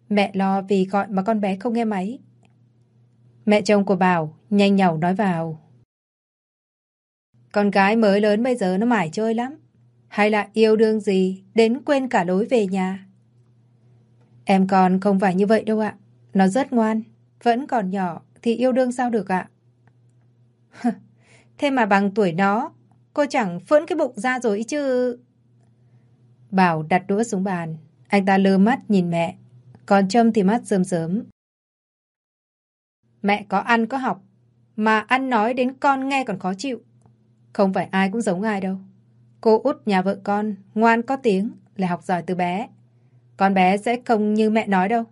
Mẹ lo vì gọi mà con bé không nghe máy. Mẹ chồng của Bảo nhanh nhảu nói vào. Con gái mới lớn bây giờ nó mải chơi lắm. Hay là yêu đương gì đến quên cả lối về nhà. Em con không phải như vậy đâu ạ. Nó rất ngoan. Vẫn còn nhỏ thì yêu đương sao được ạ. [LAUGHS] Thế mà bằng tuổi nó, cô chẳng phỡn cái bụng ra rồi chứ. Bảo đặt đũa xuống bàn. Anh ta lơ mắt nhìn mẹ. Còn Trâm thì mắt rơm rớm. Mẹ có ăn có học. Mà ăn nói đến con nghe còn khó chịu. Không phải ai cũng giống ai đâu. Cô út nhà vợ con, ngoan có tiếng, là học giỏi từ bé. Con bé sẽ không như mẹ nói đâu.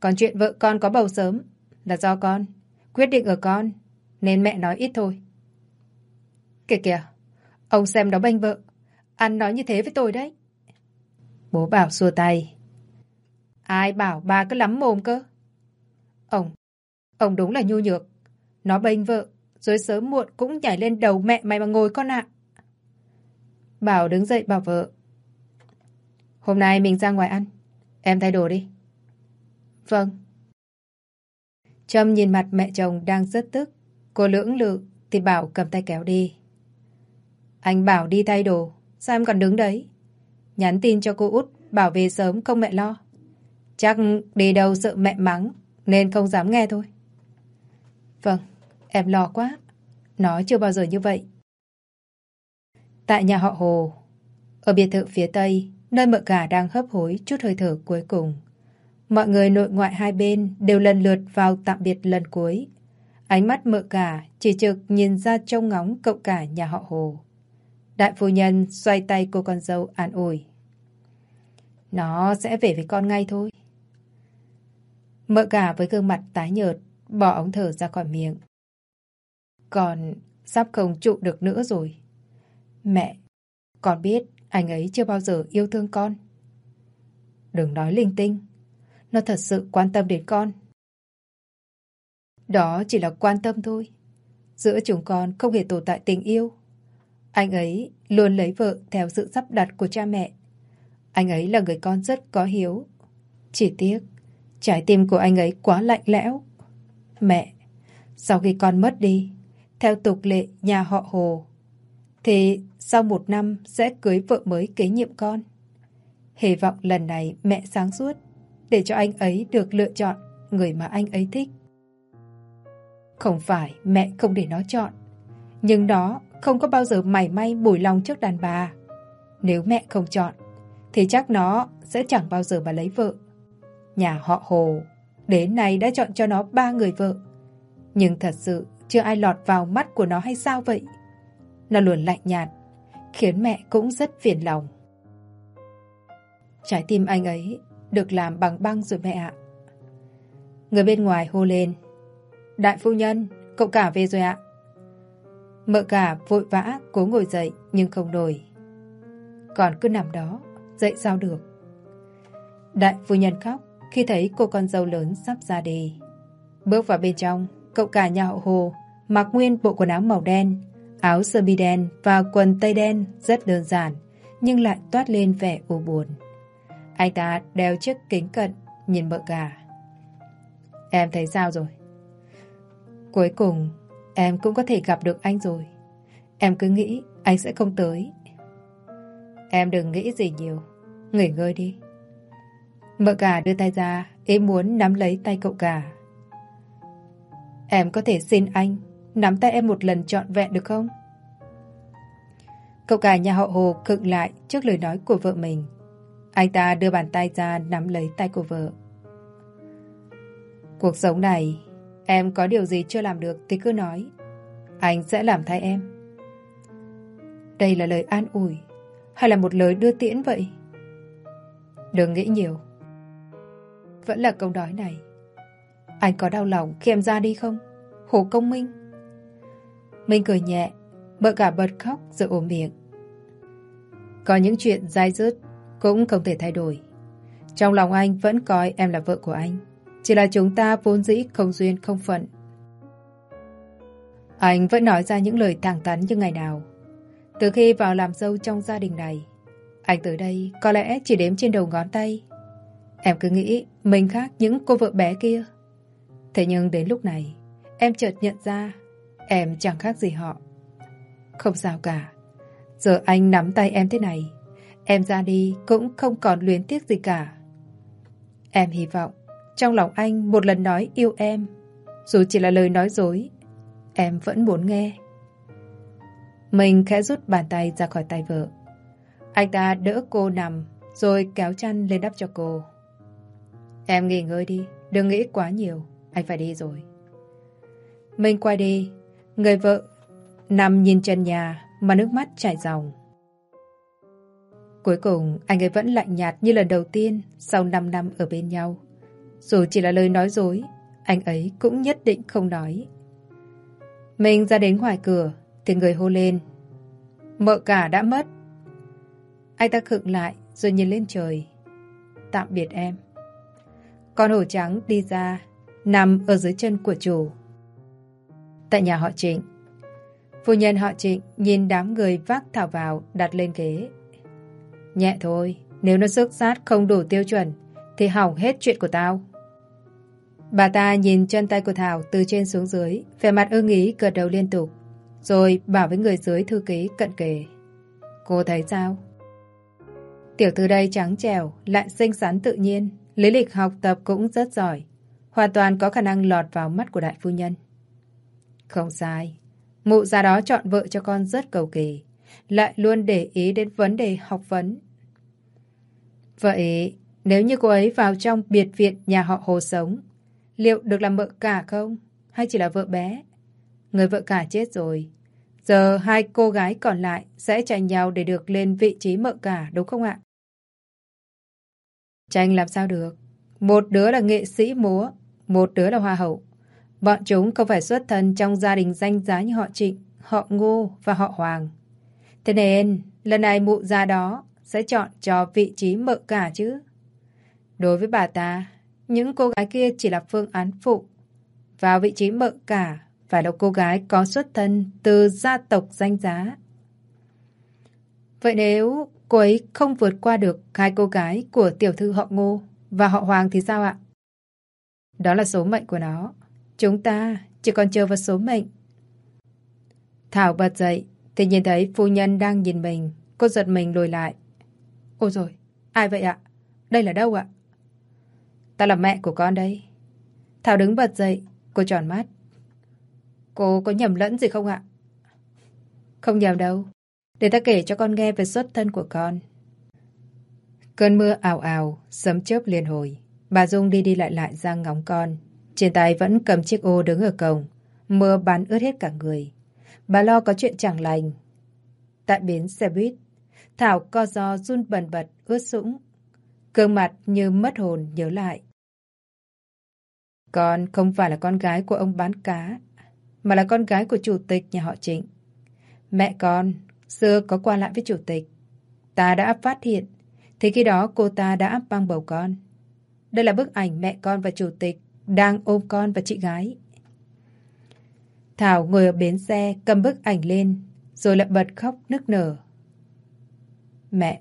Còn chuyện vợ con có bầu sớm là do con. Quyết định ở con. Nên mẹ nói ít thôi. Kìa kìa. Ông xem nó bênh vợ. Ăn nói như thế với tôi đấy. Bố bảo xua tay. Ai bảo bà cứ lắm mồm cơ? Ông, ông đúng là nhu nhược. Nó bênh vợ, rồi sớm muộn cũng nhảy lên đầu mẹ mày mà ngồi con ạ. Bảo đứng dậy bảo vợ. Hôm nay mình ra ngoài ăn. Em thay đồ đi. Vâng. Trâm nhìn mặt mẹ chồng đang rất tức. Cô lưỡng lự thì Bảo cầm tay kéo đi. Anh bảo đi thay đồ. Sao em còn đứng đấy? Nhắn tin cho cô út bảo về sớm không mẹ lo. Chắc đi đâu sợ mẹ mắng nên không dám nghe thôi. Vâng, em lo quá. Nó chưa bao giờ như vậy. Tại nhà họ Hồ, ở biệt thự phía Tây, nơi mợ cả đang hấp hối chút hơi thở cuối cùng. Mọi người nội ngoại hai bên đều lần lượt vào tạm biệt lần cuối. Ánh mắt mợ cả chỉ trực nhìn ra trông ngóng cậu cả nhà họ Hồ. Đại phu nhân xoay tay cô con dâu an ủi. Nó sẽ về với con ngay thôi. Mợ cả với gương mặt tái nhợt, bỏ ống thở ra khỏi miệng. Con sắp không trụ được nữa rồi. Mẹ, con biết anh ấy chưa bao giờ yêu thương con. Đừng nói linh tinh. Nó thật sự quan tâm đến con. Đó chỉ là quan tâm thôi. Giữa chúng con không hề tồn tại tình yêu. Anh ấy luôn lấy vợ theo sự sắp đặt của cha mẹ. Anh ấy là người con rất có hiếu. Chỉ tiếc, trái tim của anh ấy quá lạnh lẽo. Mẹ, sau khi con mất đi, theo tục lệ nhà họ Hồ, thì sau một năm sẽ cưới vợ mới kế nhiệm con. Hy vọng lần này mẹ sáng suốt để cho anh ấy được lựa chọn người mà anh ấy thích. Không phải mẹ không để nó chọn, nhưng đó không có bao giờ mảy may bùi lòng trước đàn bà. Nếu mẹ không chọn, thì chắc nó sẽ chẳng bao giờ mà lấy vợ. Nhà họ Hồ đến nay đã chọn cho nó ba người vợ. Nhưng thật sự chưa ai lọt vào mắt của nó hay sao vậy? Nó luôn lạnh nhạt, khiến mẹ cũng rất phiền lòng. Trái tim anh ấy được làm bằng băng rồi mẹ ạ. Người bên ngoài hô lên. Đại phu nhân, cậu cả về rồi ạ. Mợ cả vội vã cố ngồi dậy nhưng không nổi. Còn cứ nằm đó, dậy sao được. Đại phu nhân khóc khi thấy cô con dâu lớn sắp ra đi. Bước vào bên trong, cậu cả nhà hậu hồ mặc nguyên bộ quần áo màu đen, áo sơ mi đen và quần tây đen rất đơn giản nhưng lại toát lên vẻ u buồn. Anh ta đeo chiếc kính cận nhìn mợ cả. Em thấy sao rồi? Cuối cùng em cũng có thể gặp được anh rồi. Em cứ nghĩ anh sẽ không tới. Em đừng nghĩ gì nhiều. Nghỉ ngơi đi. Mợ cả đưa tay ra, ý muốn nắm lấy tay cậu cả. Em có thể xin anh nắm tay em một lần trọn vẹn được không? Cậu cả nhà họ Hồ cựng lại trước lời nói của vợ mình. Anh ta đưa bàn tay ra nắm lấy tay của vợ. Cuộc sống này, em có điều gì chưa làm được thì cứ nói. Anh sẽ làm thay em. Đây là lời an ủi hay là một lời đưa tiễn vậy? Đừng nghĩ nhiều. Vẫn là câu nói này. Anh có đau lòng khi em ra đi không? Hồ Công Minh. Minh cười nhẹ, Bợ cả bật khóc rồi ôm miệng. Có những chuyện dai dứt cũng không thể thay đổi. Trong lòng anh vẫn coi em là vợ của anh. Chỉ là chúng ta vốn dĩ không duyên không phận. Anh vẫn nói ra những lời thẳng thắn như ngày nào. Từ khi vào làm dâu trong gia đình này, anh tới đây có lẽ chỉ đếm trên đầu ngón tay. Em cứ nghĩ mình khác những cô vợ bé kia. Thế nhưng đến lúc này, em chợt nhận ra em chẳng khác gì họ. Không sao cả. Giờ anh nắm tay em thế này, em ra đi cũng không còn luyến tiếc gì cả. Em hy vọng trong lòng anh một lần nói yêu em, dù chỉ là lời nói dối, em vẫn muốn nghe. Mình khẽ rút bàn tay ra khỏi tay vợ. Anh ta đỡ cô nằm, rồi kéo chăn lên đắp cho cô. Em nghỉ ngơi đi, đừng nghĩ quá nhiều, anh phải đi rồi. Mình quay đi, người vợ nằm nhìn chân nhà mà nước mắt chảy ròng. Cuối cùng, anh ấy vẫn lạnh nhạt như lần đầu tiên sau 5 năm ở bên nhau. Dù chỉ là lời nói dối, anh ấy cũng nhất định không nói. Mình ra đến ngoài cửa, thì người hô lên. Mợ cả đã mất. Anh ta khựng lại rồi nhìn lên trời. Tạm biệt em. Con hổ trắng đi ra, nằm ở dưới chân của chủ. Tại nhà họ Trịnh, phu nhân họ Trịnh nhìn đám người vác thảo vào đặt lên ghế. Nhẹ thôi, nếu nó sức sát không đủ tiêu chuẩn thì hỏng hết chuyện của tao. Bà ta nhìn chân tay của Thảo từ trên xuống dưới, vẻ mặt ưng ý gật đầu liên tục, rồi bảo với người dưới thư ký cận kề. Cô thấy sao? Tiểu thư đây trắng trẻo, lại xinh xắn tự nhiên, lý lịch học tập cũng rất giỏi, hoàn toàn có khả năng lọt vào mắt của đại phu nhân. Không sai, mụ già đó chọn vợ cho con rất cầu kỳ, lại luôn để ý đến vấn đề học vấn. Vậy, nếu như cô ấy vào trong biệt viện nhà họ Hồ sống, liệu được làm vợ cả không? Hay chỉ là vợ bé? Người vợ cả chết rồi. Giờ hai cô gái còn lại sẽ tranh nhau để được lên vị trí mợ cả, đúng không ạ? Tranh làm sao được? Một đứa là nghệ sĩ múa, một đứa là hoa hậu. Bọn chúng không phải xuất thân trong gia đình danh giá như họ Trịnh, họ Ngô và họ Hoàng. Thế nên, lần này mụ già đó sẽ chọn cho vị trí mợ cả chứ. Đối với bà ta, những cô gái kia chỉ là phương án phụ. Vào vị trí mợ cả phải là cô gái có xuất thân từ gia tộc danh giá. Vậy nếu cô ấy không vượt qua được hai cô gái của tiểu thư họ Ngô và họ Hoàng thì sao ạ? Đó là số mệnh của nó. Chúng ta chỉ còn chờ vào số mệnh. Thảo bật dậy, thì nhìn thấy phu nhân đang nhìn mình. Cô giật mình lùi lại. Ôi rồi Ai vậy ạ? Đây là đâu ạ? Ta là mẹ của con đây. Thảo đứng bật dậy, cô tròn mắt. Cô có nhầm lẫn gì không ạ? Không nhầm đâu. Để ta kể cho con nghe về xuất thân của con. Cơn mưa ảo ảo, sấm chớp liên hồi. Bà Dung đi đi lại lại ra ngóng con. Trên tay vẫn cầm chiếc ô đứng ở cổng. Mưa bắn ướt hết cả người. Bà lo có chuyện chẳng lành. Tại bến xe buýt, Thảo co do run bần bật, ướt sũng. Cương mặt như mất hồn nhớ lại. Con không phải là con gái của ông bán cá, mà là con gái của chủ tịch nhà họ Trịnh. Mẹ con, xưa có qua lại với chủ tịch. Ta đã phát hiện, thì khi đó cô ta đã băng bầu con. Đây là bức ảnh mẹ con và chủ tịch đang ôm con và chị gái. Thảo ngồi ở bến xe cầm bức ảnh lên rồi lại bật khóc nức nở. Mẹ,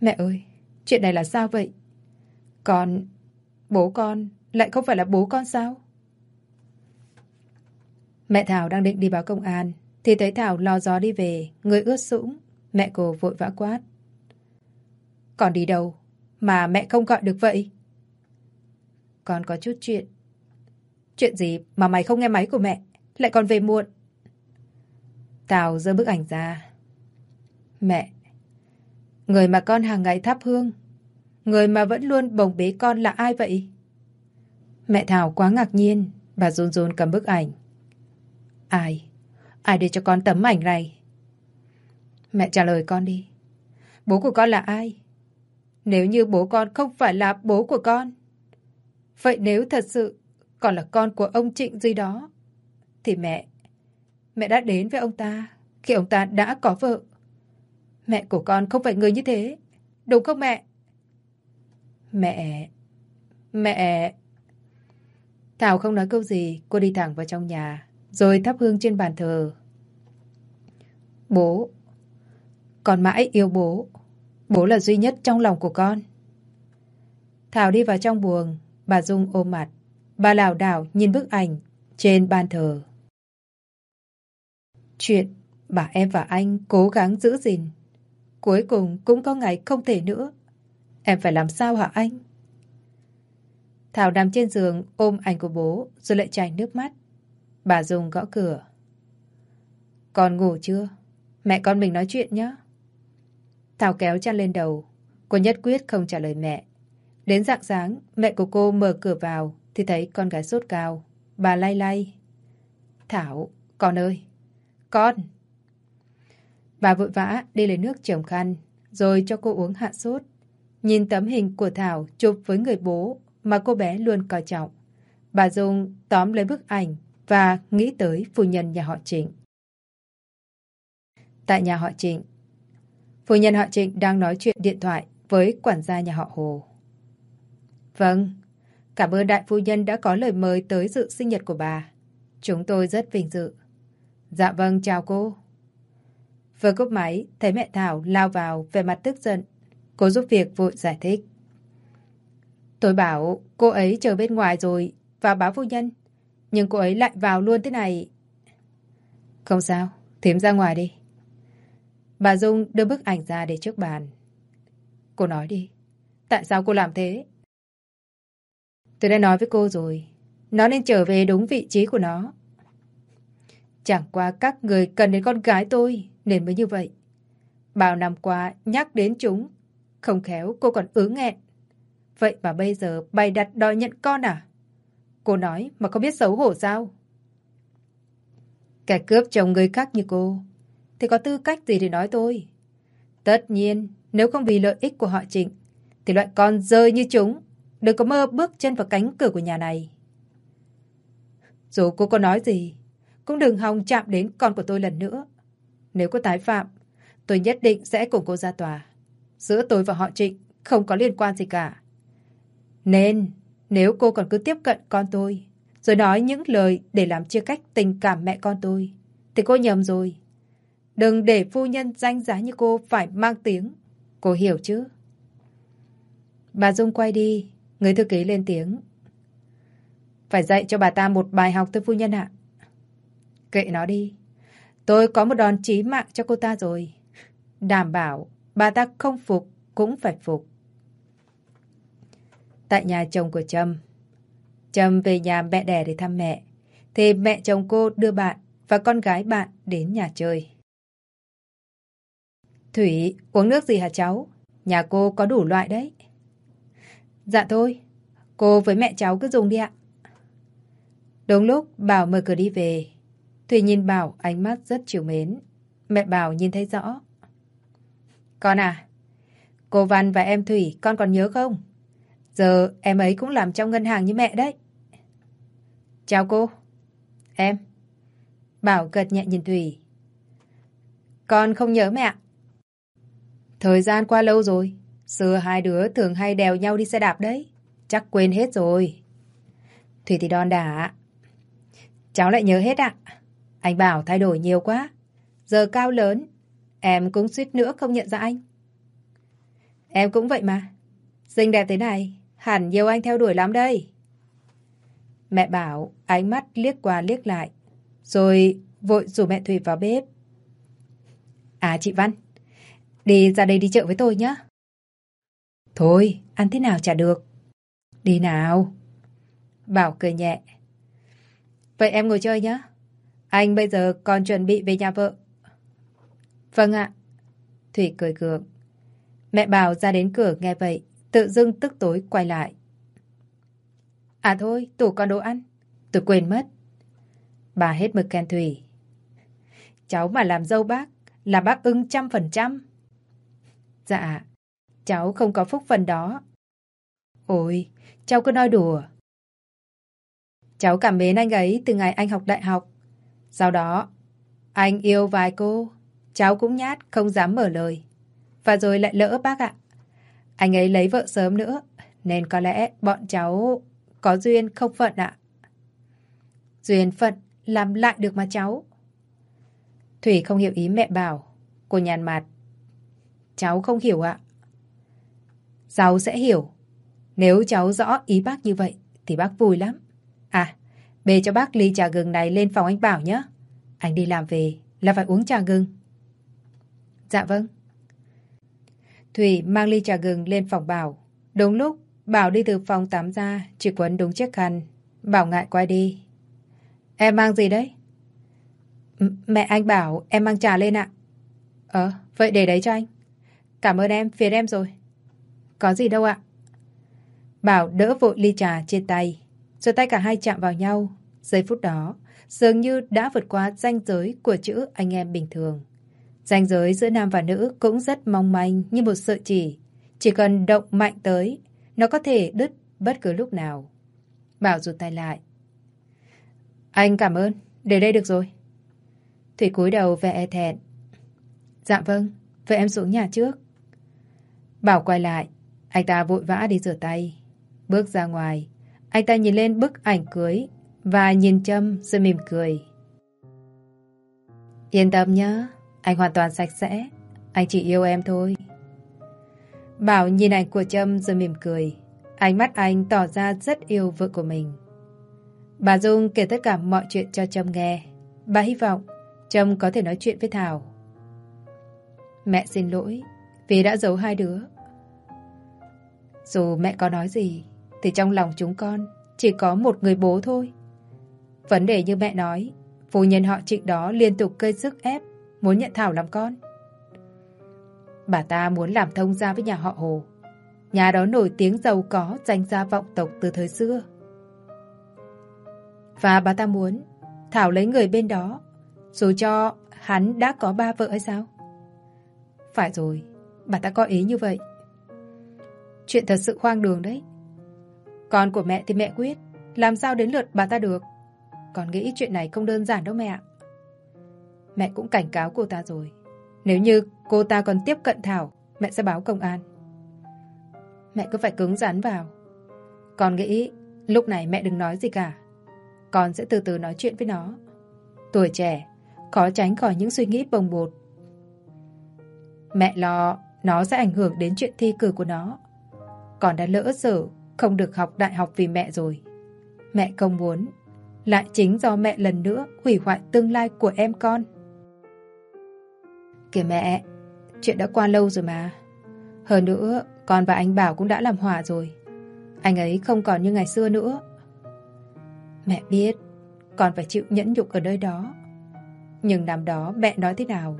mẹ ơi, chuyện này là sao vậy? Con, bố con lại không phải là bố con sao? Mẹ Thảo đang định đi báo công an thì thấy Thảo lo gió đi về, người ướt sũng. Mẹ cô vội vã quát. Còn đi đâu mà mẹ không gọi được vậy? Con có chút chuyện. Chuyện gì mà mày không nghe máy của mẹ, lại còn về muộn? Tào giơ bức ảnh ra. Mẹ, người mà con hàng ngày thắp hương, người mà vẫn luôn bồng bế con là ai vậy? Mẹ Thảo quá ngạc nhiên, bà run run cầm bức ảnh. Ai? Ai để cho con tấm ảnh này? Mẹ trả lời con đi. Bố của con là ai? Nếu như bố con không phải là bố của con, vậy nếu thật sự còn là con của ông Trịnh gì đó, thì mẹ, mẹ đã đến với ông ta khi ông ta đã có vợ. Mẹ của con không phải người như thế, đúng không mẹ? Mẹ, mẹ... Thảo không nói câu gì, cô đi thẳng vào trong nhà, rồi thắp hương trên bàn thờ. Bố, con mãi yêu bố. Bố là duy nhất trong lòng của con. Thảo đi vào trong buồng, bà Dung ôm mặt. Bà lảo đảo nhìn bức ảnh trên bàn thờ. Chuyện bà em và anh cố gắng giữ gìn. Cuối cùng cũng có ngày không thể nữa. Em phải làm sao hả anh? Thảo nằm trên giường ôm ảnh của bố rồi lại chảy nước mắt. Bà Dung gõ cửa. Con ngủ chưa? Mẹ con mình nói chuyện nhé. Thảo kéo chăn lên đầu. Cô nhất quyết không trả lời mẹ. Đến dạng sáng, mẹ của cô mở cửa vào thì thấy con gái sốt cao. Bà lay lay. Thảo, con ơi! Con! Bà vội vã đi lấy nước chồng khăn rồi cho cô uống hạ sốt. Nhìn tấm hình của Thảo chụp với người bố mà cô bé luôn coi trọng. Bà Dung tóm lấy bức ảnh và nghĩ tới phu nhân nhà họ Trịnh. Tại nhà họ Trịnh, Phu nhân họ Trịnh đang nói chuyện điện thoại với quản gia nhà họ Hồ. Vâng, cảm ơn đại phu nhân đã có lời mời tới dự sinh nhật của bà. Chúng tôi rất vinh dự. Dạ vâng, chào cô. Vừa cúp máy, thấy mẹ Thảo lao vào về mặt tức giận. Cô giúp việc vội giải thích. Tôi bảo cô ấy chờ bên ngoài rồi, và báo phu nhân. Nhưng cô ấy lại vào luôn thế này. Không sao, thím ra ngoài đi. Bà Dung đưa bức ảnh ra để trước bàn. Cô nói đi. Tại sao cô làm thế? Tôi đã nói với cô rồi. Nó nên trở về đúng vị trí của nó. Chẳng qua các người cần đến con gái tôi nên mới như vậy. Bao năm qua nhắc đến chúng. Không khéo cô còn ứ nghẹn. Vậy mà bây giờ bày đặt đòi nhận con à? Cô nói mà không biết xấu hổ sao? Kẻ cướp chồng người khác như cô thì có tư cách gì để nói tôi? Tất nhiên, nếu không vì lợi ích của họ Trịnh, thì loại con rơi như chúng, đừng có mơ bước chân vào cánh cửa của nhà này. Dù cô có nói gì, cũng đừng hòng chạm đến con của tôi lần nữa. Nếu có tái phạm, tôi nhất định sẽ cùng cô ra tòa. Giữa tôi và họ Trịnh không có liên quan gì cả. Nên, nếu cô còn cứ tiếp cận con tôi, rồi nói những lời để làm chia cách tình cảm mẹ con tôi, thì cô nhầm rồi. Đừng để phu nhân danh giá như cô phải mang tiếng. Cô hiểu chứ? Bà Dung quay đi. Người thư ký lên tiếng. Phải dạy cho bà ta một bài học thưa phu nhân ạ. Kệ nó đi. Tôi có một đòn chí mạng cho cô ta rồi. Đảm bảo bà ta không phục cũng phải phục tại nhà chồng của Trâm. Trâm về nhà mẹ đẻ để thăm mẹ, thì mẹ chồng cô đưa bạn và con gái bạn đến nhà chơi. Thủy, uống nước gì hả cháu? Nhà cô có đủ loại đấy. Dạ thôi, cô với mẹ cháu cứ dùng đi ạ. Đúng lúc Bảo mở cửa đi về, Thủy nhìn Bảo ánh mắt rất chiều mến. Mẹ Bảo nhìn thấy rõ. Con à, cô Văn và em Thủy con còn nhớ không? Giờ em ấy cũng làm trong ngân hàng như mẹ đấy. Chào cô. Em. Bảo gật nhẹ nhìn Thủy. Con không nhớ mẹ Thời gian qua lâu rồi. Xưa hai đứa thường hay đèo nhau đi xe đạp đấy. Chắc quên hết rồi. Thủy thì đòn đả. Cháu lại nhớ hết ạ. Anh bảo thay đổi nhiều quá. Giờ cao lớn. Em cũng suýt nữa không nhận ra anh. Em cũng vậy mà. Xinh đẹp thế này. Hẳn nhiều anh theo đuổi lắm đây. Mẹ bảo ánh mắt liếc qua liếc lại. Rồi vội rủ mẹ Thủy vào bếp. À chị Văn. Đi ra đây đi chợ với tôi nhé. Thôi, ăn thế nào chả được. Đi nào. Bảo cười nhẹ. Vậy em ngồi chơi nhé. Anh bây giờ còn chuẩn bị về nhà vợ. Vâng ạ. Thủy cười gượng. Mẹ Bảo ra đến cửa nghe vậy, tự dưng tức tối quay lại. À thôi, tủ còn đồ ăn. Tôi quên mất. Bà hết mực khen Thủy. Cháu mà làm dâu bác, là bác ưng trăm phần trăm. Dạ, cháu không có phúc phần đó. Ôi, cháu cứ nói đùa. Cháu cảm mến anh ấy từ ngày anh học đại học. Sau đó, anh yêu vài cô. Cháu cũng nhát, không dám mở lời. Và rồi lại lỡ bác ạ. Anh ấy lấy vợ sớm nữa, nên có lẽ bọn cháu có duyên không phận ạ. Duyên phận làm lại được mà cháu. Thủy không hiểu ý mẹ bảo. Cô nhàn mặt. Cháu không hiểu ạ. Cháu sẽ hiểu. Nếu cháu rõ ý bác như vậy thì bác vui lắm. À, bê cho bác ly trà gừng này lên phòng anh Bảo nhé. Anh đi làm về là phải uống trà gừng. Dạ vâng. Thủy mang ly trà gừng lên phòng Bảo. Đúng lúc Bảo đi từ phòng tắm ra, chỉ quấn đúng chiếc khăn. Bảo ngại quay đi. Em mang gì đấy? M mẹ anh bảo em mang trà lên ạ. Ờ, vậy để đấy cho anh. Cảm ơn em, phiền em rồi. Có gì đâu ạ. Bảo đỡ vội ly trà trên tay. Rồi tay cả hai chạm vào nhau. Giây phút đó, dường như đã vượt qua ranh giới của chữ anh em bình thường. Ranh giới giữa nam và nữ cũng rất mong manh như một sợi chỉ. Chỉ cần động mạnh tới, nó có thể đứt bất cứ lúc nào. Bảo rụt tay lại. Anh cảm ơn, để đây được rồi. Thủy cúi đầu vẻ e thẹn. Dạ vâng, vậy em xuống nhà trước. Bảo quay lại, anh ta vội vã đi rửa tay. Bước ra ngoài, anh ta nhìn lên bức ảnh cưới và nhìn Trâm rồi mỉm cười. Yên tâm nhé, anh hoàn toàn sạch sẽ. Anh chỉ yêu em thôi. Bảo nhìn ảnh của Trâm rồi mỉm cười. Ánh mắt anh tỏ ra rất yêu vợ của mình. Bà Dung kể tất cả mọi chuyện cho Trâm nghe. Bà hy vọng Trâm có thể nói chuyện với Thảo. Mẹ xin lỗi vì đã giấu hai đứa. Dù mẹ có nói gì thì trong lòng chúng con chỉ có một người bố thôi. Vấn đề như mẹ nói, phu nhân họ trịnh đó liên tục gây sức ép muốn nhận Thảo làm con. Bà ta muốn làm thông gia với nhà họ Hồ. Nhà đó nổi tiếng giàu có, danh gia vọng tộc từ thời xưa. Và bà ta muốn Thảo lấy người bên đó, dù cho hắn đã có ba vợ hay sao? Phải rồi, bà ta có ý như vậy. Chuyện thật sự khoang đường đấy. Con của mẹ thì mẹ quyết, làm sao đến lượt bà ta được. Con nghĩ chuyện này không đơn giản đâu mẹ ạ. Mẹ cũng cảnh cáo cô ta rồi. Nếu như cô ta còn tiếp cận Thảo, mẹ sẽ báo công an. Mẹ cứ phải cứng rắn vào. Con nghĩ lúc này mẹ đừng nói gì cả. Con sẽ từ từ nói chuyện với nó. Tuổi trẻ, khó tránh khỏi những suy nghĩ bồng bột. Mẹ lo nó sẽ ảnh hưởng đến chuyện thi cử của nó. Còn đã lỡ sở không được học đại học vì mẹ rồi. Mẹ không muốn. Lại chính do mẹ lần nữa hủy hoại tương lai của em con. Kìa mẹ, chuyện đã qua lâu rồi mà. Hơn nữa, con và anh Bảo cũng đã làm hòa rồi. Anh ấy không còn như ngày xưa nữa. Mẹ biết, con phải chịu nhẫn nhục ở nơi đó. Nhưng năm đó mẹ nói thế nào,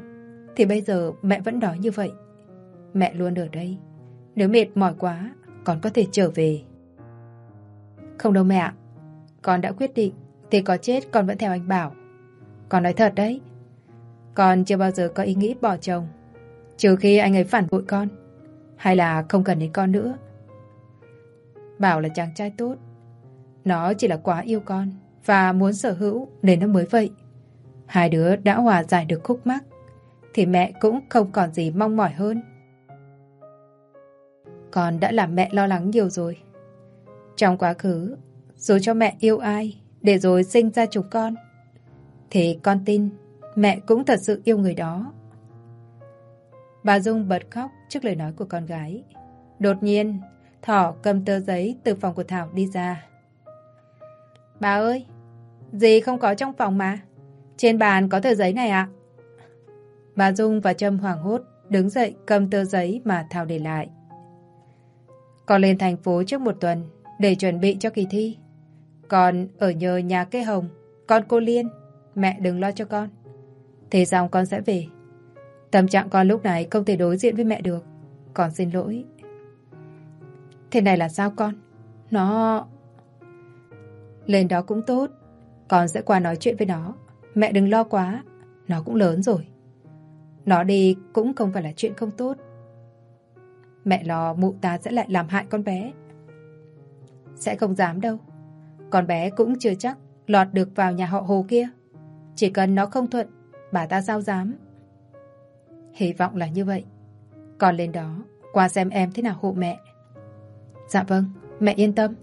thì bây giờ mẹ vẫn nói như vậy. Mẹ luôn ở đây. Nếu mệt mỏi quá, con có thể trở về. Không đâu mẹ Con đã quyết định Thì có chết con vẫn theo anh Bảo Con nói thật đấy con chưa bao giờ có ý nghĩ bỏ chồng. Trừ khi anh ấy phản bội con Hay là không cần đến con nữa. Bảo là chàng trai tốt. Nó chỉ là quá yêu con Và muốn sở hữu nên nó mới vậy. Hai đứa đã hòa giải được khúc mắc Thì mẹ cũng không còn gì mong mỏi hơn. Con đã làm mẹ lo lắng nhiều rồi. Trong quá khứ, dù cho mẹ yêu ai, để rồi sinh ra chúng con, thì con tin mẹ cũng thật sự yêu người đó. Bà Dung bật khóc trước lời nói của con gái. Đột nhiên, Thỏ cầm tờ giấy từ phòng của Thảo đi ra. Bà ơi, gì không có trong phòng mà. Trên bàn có tờ giấy này ạ. Bà Dung và Trâm hoảng hốt, đứng dậy cầm tờ giấy mà Thảo để lại. Con lên thành phố trước một tuần, để chuẩn bị cho kỳ thi. Còn ở nhờ nhà cây hồng, con cô Liên, mẹ đừng lo cho con. Thế xong con sẽ về. Tâm trạng con lúc này không thể đối diện với mẹ được. Con xin lỗi. Thế này là sao con? Nó... Lên đó cũng tốt. Con sẽ qua nói chuyện với nó. Mẹ đừng lo quá. Nó cũng lớn rồi. Nó đi cũng không phải là chuyện không tốt. Mẹ lo mụ ta sẽ lại làm hại con bé. Sẽ không dám đâu. Con bé cũng chưa chắc lọt được vào nhà họ Hồ kia. Chỉ cần nó không thuận, bà ta sao dám. Hy vọng là như vậy. Còn lên đó, qua xem em thế nào hộ mẹ. Dạ vâng, mẹ yên tâm.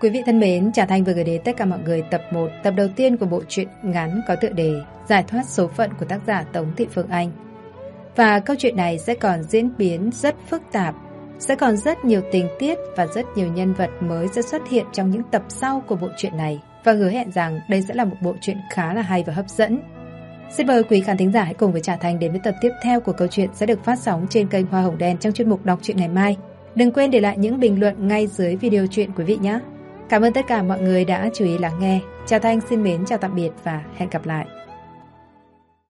Quý vị thân mến, Trà Thanh vừa gửi đến tất cả mọi người tập 1, tập đầu tiên của bộ truyện ngắn có tựa đề Giải thoát số phận của tác giả Tống Thị Phương Anh. Và câu chuyện này sẽ còn diễn biến rất phức tạp sẽ còn rất nhiều tình tiết và rất nhiều nhân vật mới sẽ xuất hiện trong những tập sau của bộ truyện này và hứa hẹn rằng đây sẽ là một bộ truyện khá là hay và hấp dẫn. Xin mời quý khán thính giả hãy cùng với Trà Thành đến với tập tiếp theo của câu chuyện sẽ được phát sóng trên kênh Hoa Hồng Đen trong chuyên mục đọc truyện ngày mai. Đừng quên để lại những bình luận ngay dưới video truyện quý vị nhé. Cảm ơn tất cả mọi người đã chú ý lắng nghe. Trà Thanh xin mến, chào tạm biệt và hẹn gặp lại.